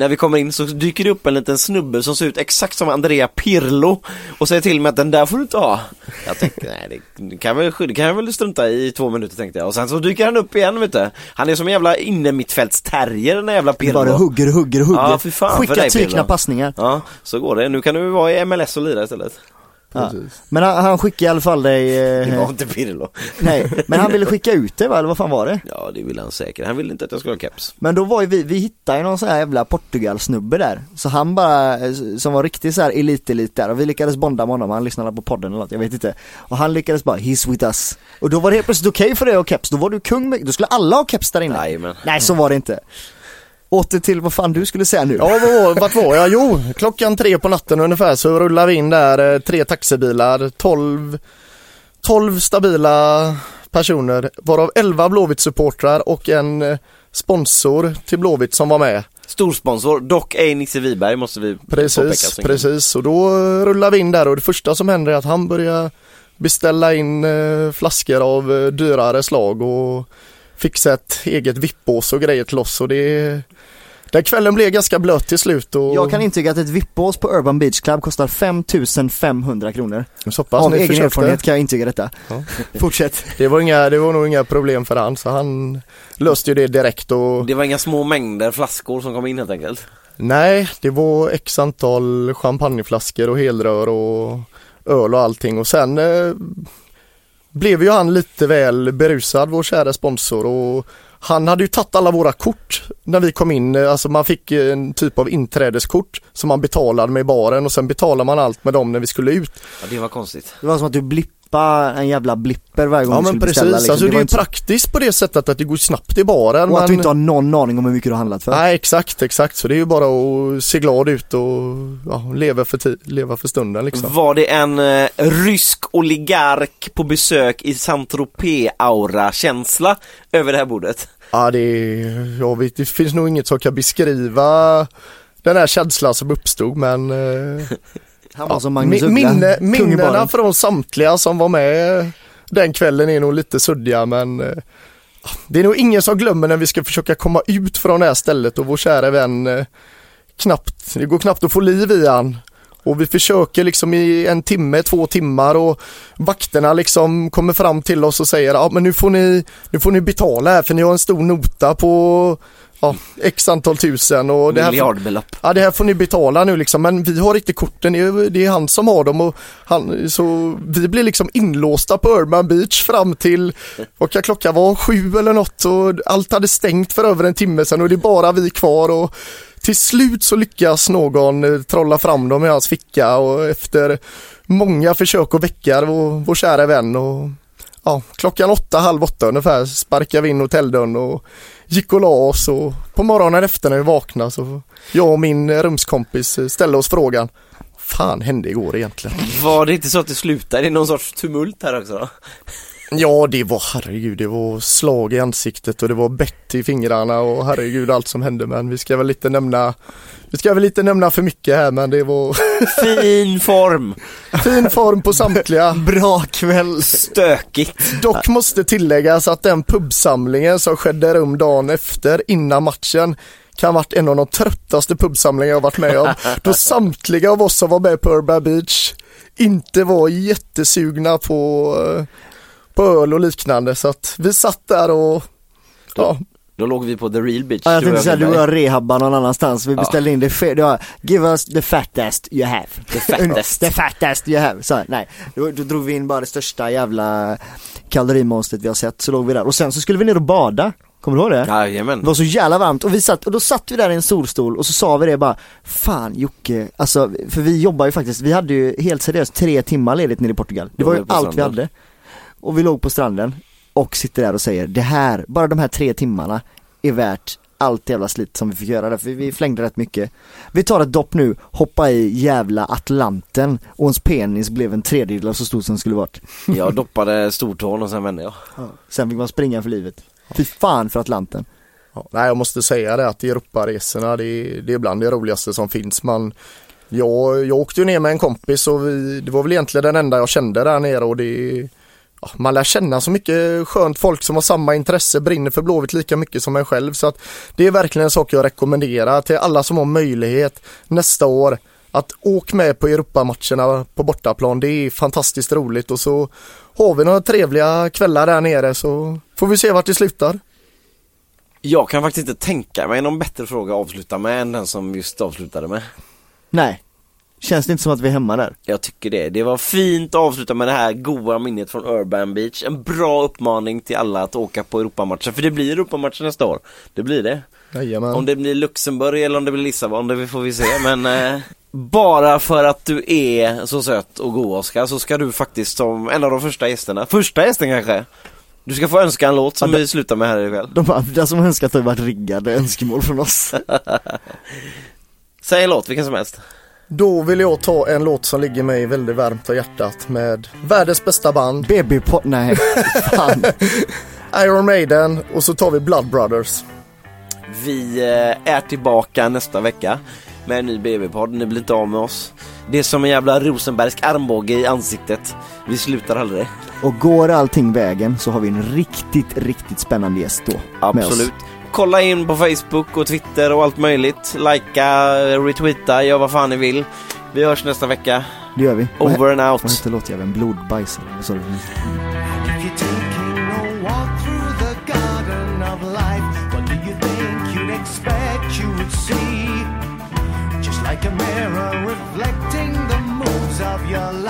När vi kommer in så dyker det upp en liten snubbe som ser ut exakt som Andrea Pirlo och säger till mig att den där får du inte ha. Jag tänkte, nej det kan, väl, det kan jag väl strunta i i två minuter tänkte jag. Och sen så dyker han upp igen vet du. Han är som en jävla innermittfältsterrier den där jävla Pirlo. Bara hugger, hugger, hugger. Ja, fy fan för Skicka tykna passningar. Ja, så går det. Nu kan du vara i MLS och lira istället. Ja. Men han, han skickade i alla fall dig, Det eh, var inte Pirlo. nej, men han ville skicka ut dig va, eller vad fan var det? Ja, det ville han säkert. Han ville inte att jag skulle ha keps. Men då var ju vi, vi hittade ju någon sån här jävla Portugal-snubbe där. Så han bara, eh, som var riktigt så här elit-elit där och vi lyckades bonda med honom, han lyssnade på podden eller något, jag vet inte. Och han lyckades bara, he's with us. Och då var det helt plötsligt okej för dig att ha keps, då var du kung med, då skulle alla ha keps där inne. Nej, men. Nej så var det inte. Åter till vad fan du skulle säga nu. Ja, vad var, vart var jag? Jo, klockan tre på natten ungefär så rullar vi in där, eh, tre taxibilar, 12, 12 stabila personer, varav 11 Blåvitt-supportrar och en eh, sponsor till Blåvitt som var med. Storsponsor, dock ej Nisse Wiberg måste vi påpeka. Precis, Sen- precis. Och då eh, rullar vi in där och det första som händer är att han börjar beställa in flaskor av dyrare slag och fixa ett eget vippås och grejer till oss och det den kvällen blev ganska blöt till slut och Jag kan intyga att ett vippås på Urban Beach Club kostar 5500 kronor. så pass Av egen försökte. erfarenhet kan jag intyga detta. Ja. Fortsätt. Det var, inga, det var nog inga problem för han så han löste ju det direkt och Det var inga små mängder flaskor som kom in helt enkelt. nej det var x antal champagneflaskor och helrör och öl och allting och sen eh, blev ju han lite väl berusad vår kära sponsor och han hade ju tagit alla våra kort när vi kom in, alltså man fick en typ av inträdeskort som man betalade med i baren och sen betalar man allt med dem när vi skulle ut. Ja, det var konstigt. Det var som att du blipp, knappa en jävla blipper varje gång Ja du men skulle precis, beställa liksom. alltså det var är ju inte praktiskt på det sättet att det går snabbt i baren. Och att men... du inte har någon aning om hur mycket du har handlat för. Nej exakt, exakt. Så det är ju bara att se glad ut och ja, leva, för leva för stunden liksom. Var det en eh, rysk oligark på besök i Saint-Tropez-aura-känsla över det här bordet? Ja det, är- jag vet, det finns nog inget som kan beskriva den här känslan som uppstod men eh, Han var som Magnus Uggla, minne, minnena från samtliga som var med den kvällen är nog lite suddiga men eh, det är nog ingen som glömmer när vi ska försöka komma ut från det här stället och vår kära vän eh, knappt, det går knappt att få liv i han. Och vi försöker liksom i en timme, två timmar och vakterna liksom kommer fram till oss och säger ja men nu får ni, nu får ni betala här för ni har en stor nota på ja, x antal tusen och det här, får, Miljardbelopp. ja, det här får ni betala nu liksom men vi har inte korten, det är, det är han som har dem och han, så vi blir liksom inlåsta på Urban Beach fram till, vad kan klockan vara, sju eller något och allt hade stängt för över en timme sedan och det är bara vi kvar och till slut så lyckas någon eh, trolla fram dem i hans ficka och efter många försök att väcka vår, vår kära vän och ja, klockan åtta, halv åtta ungefär sparkade vi in hotelldörren och gick och la oss och på morgonen efter när vi vaknade så jag och min rumskompis ställde oss frågan fan hände igår egentligen? Var det inte så att det slutade i någon sorts tumult här också? Då? Ja det var herregud, det var slag i ansiktet och det var bett i fingrarna och herregud allt som hände men vi ska väl inte nämna Vi ska väl inte nämna för mycket här men det var Fin form, fin form på samtliga Bra kväll! stökigt. Dock måste tilläggas att den pubsamlingen som skedde rum dagen efter innan matchen kan varit en av de tröttaste pubsamlingar jag varit med om. Då samtliga av oss som var med på Urban Beach inte var jättesugna på, eh, på öl och liknande så att vi satt där och ja, Då låg vi på the real beach. Ja, jag du tänkte säga, du och jag rehabbar någon annanstans, vi beställde in det fe- det var, give us the fattest you have. The fattest. the fattest you have. Så, nej, då, då drog vi in bara det största jävla kalorimonstret vi har sett, så låg vi där. Och sen så skulle vi ner och bada, kommer du ihåg det? Det Jajamän. var så jävla varmt och vi satt, och då satt vi där i en solstol och så sa vi det bara Fan Jocke, alltså för vi jobbar ju faktiskt, vi hade ju helt seriöst tre timmar ledigt nere i Portugal Det var ju allt vi hade Och vi låg på stranden och sitter där och säger det här, bara de här tre timmarna är värt allt jävla slit som vi fick göra där, för vi flängde rätt mycket. Vi tar ett dopp nu, hoppa i jävla Atlanten och ens penis blev en tredjedel av så stor som den skulle varit. Jag doppade stortån och sen vände jag. Sen fick man springa för livet. Fy fan för Atlanten. Ja, nej, jag måste säga det att Europaresorna det är, det är bland det roligaste som finns. Man, jag, jag åkte ju ner med en kompis och vi, det var väl egentligen den enda jag kände där nere och det ja, man lär känna så mycket skönt folk som har samma intresse, brinner för Blåvitt lika mycket som en själv. Så att det är verkligen en sak jag rekommenderar till alla som har möjlighet nästa år att åk med på Europamatcherna på bortaplan. Det är fantastiskt roligt och så har vi några trevliga kvällar där nere så får vi se vart det slutar. Jag kan faktiskt inte tänka mig någon bättre fråga att avsluta med än den som just avslutade med. Nej Känns det inte som att vi är hemma där? Jag tycker det. Det var fint att avsluta med det här goa minnet från Urban Beach. En bra uppmaning till alla att åka på Europamatchen. För det blir Europamatchen nästa år. Det blir det. Jajamän. Om det blir Luxemburg eller om det blir Lissabon, det får vi se. Men eh, bara för att du är så söt och god Oskar så ska du faktiskt som en av de första gästerna, första gästen kanske. Du ska få önska en låt som Ja, vi slutar med här ikväll. De andra som önskat har ju varit riggade önskemål från oss Säg en låt, vilken som helst. Då vill jag ta en låt som ligger mig väldigt varmt om hjärtat med världens bästa band, BB på, nej, fan. Iron Maiden och så tar vi Blood Brothers. Vi eh, är tillbaka nästa vecka med en ny BB-podd. Ni blir inte av med oss. Det är som en jävla Rosenbergsk armbåge i ansiktet. Vi slutar aldrig. Och går allting vägen så har vi en riktigt, riktigt spännande gäst då med oss. Absolut. Kolla in på Facebook och Twitter och allt möjligt. Likea, retweeta, gör vad fan ni vill. Vi hörs nästa vecka. Det gör vi. Over and out. Vad hette låtjäveln? Blodbajs eller vad sa du? Like a mirror reflecting the moves of your life,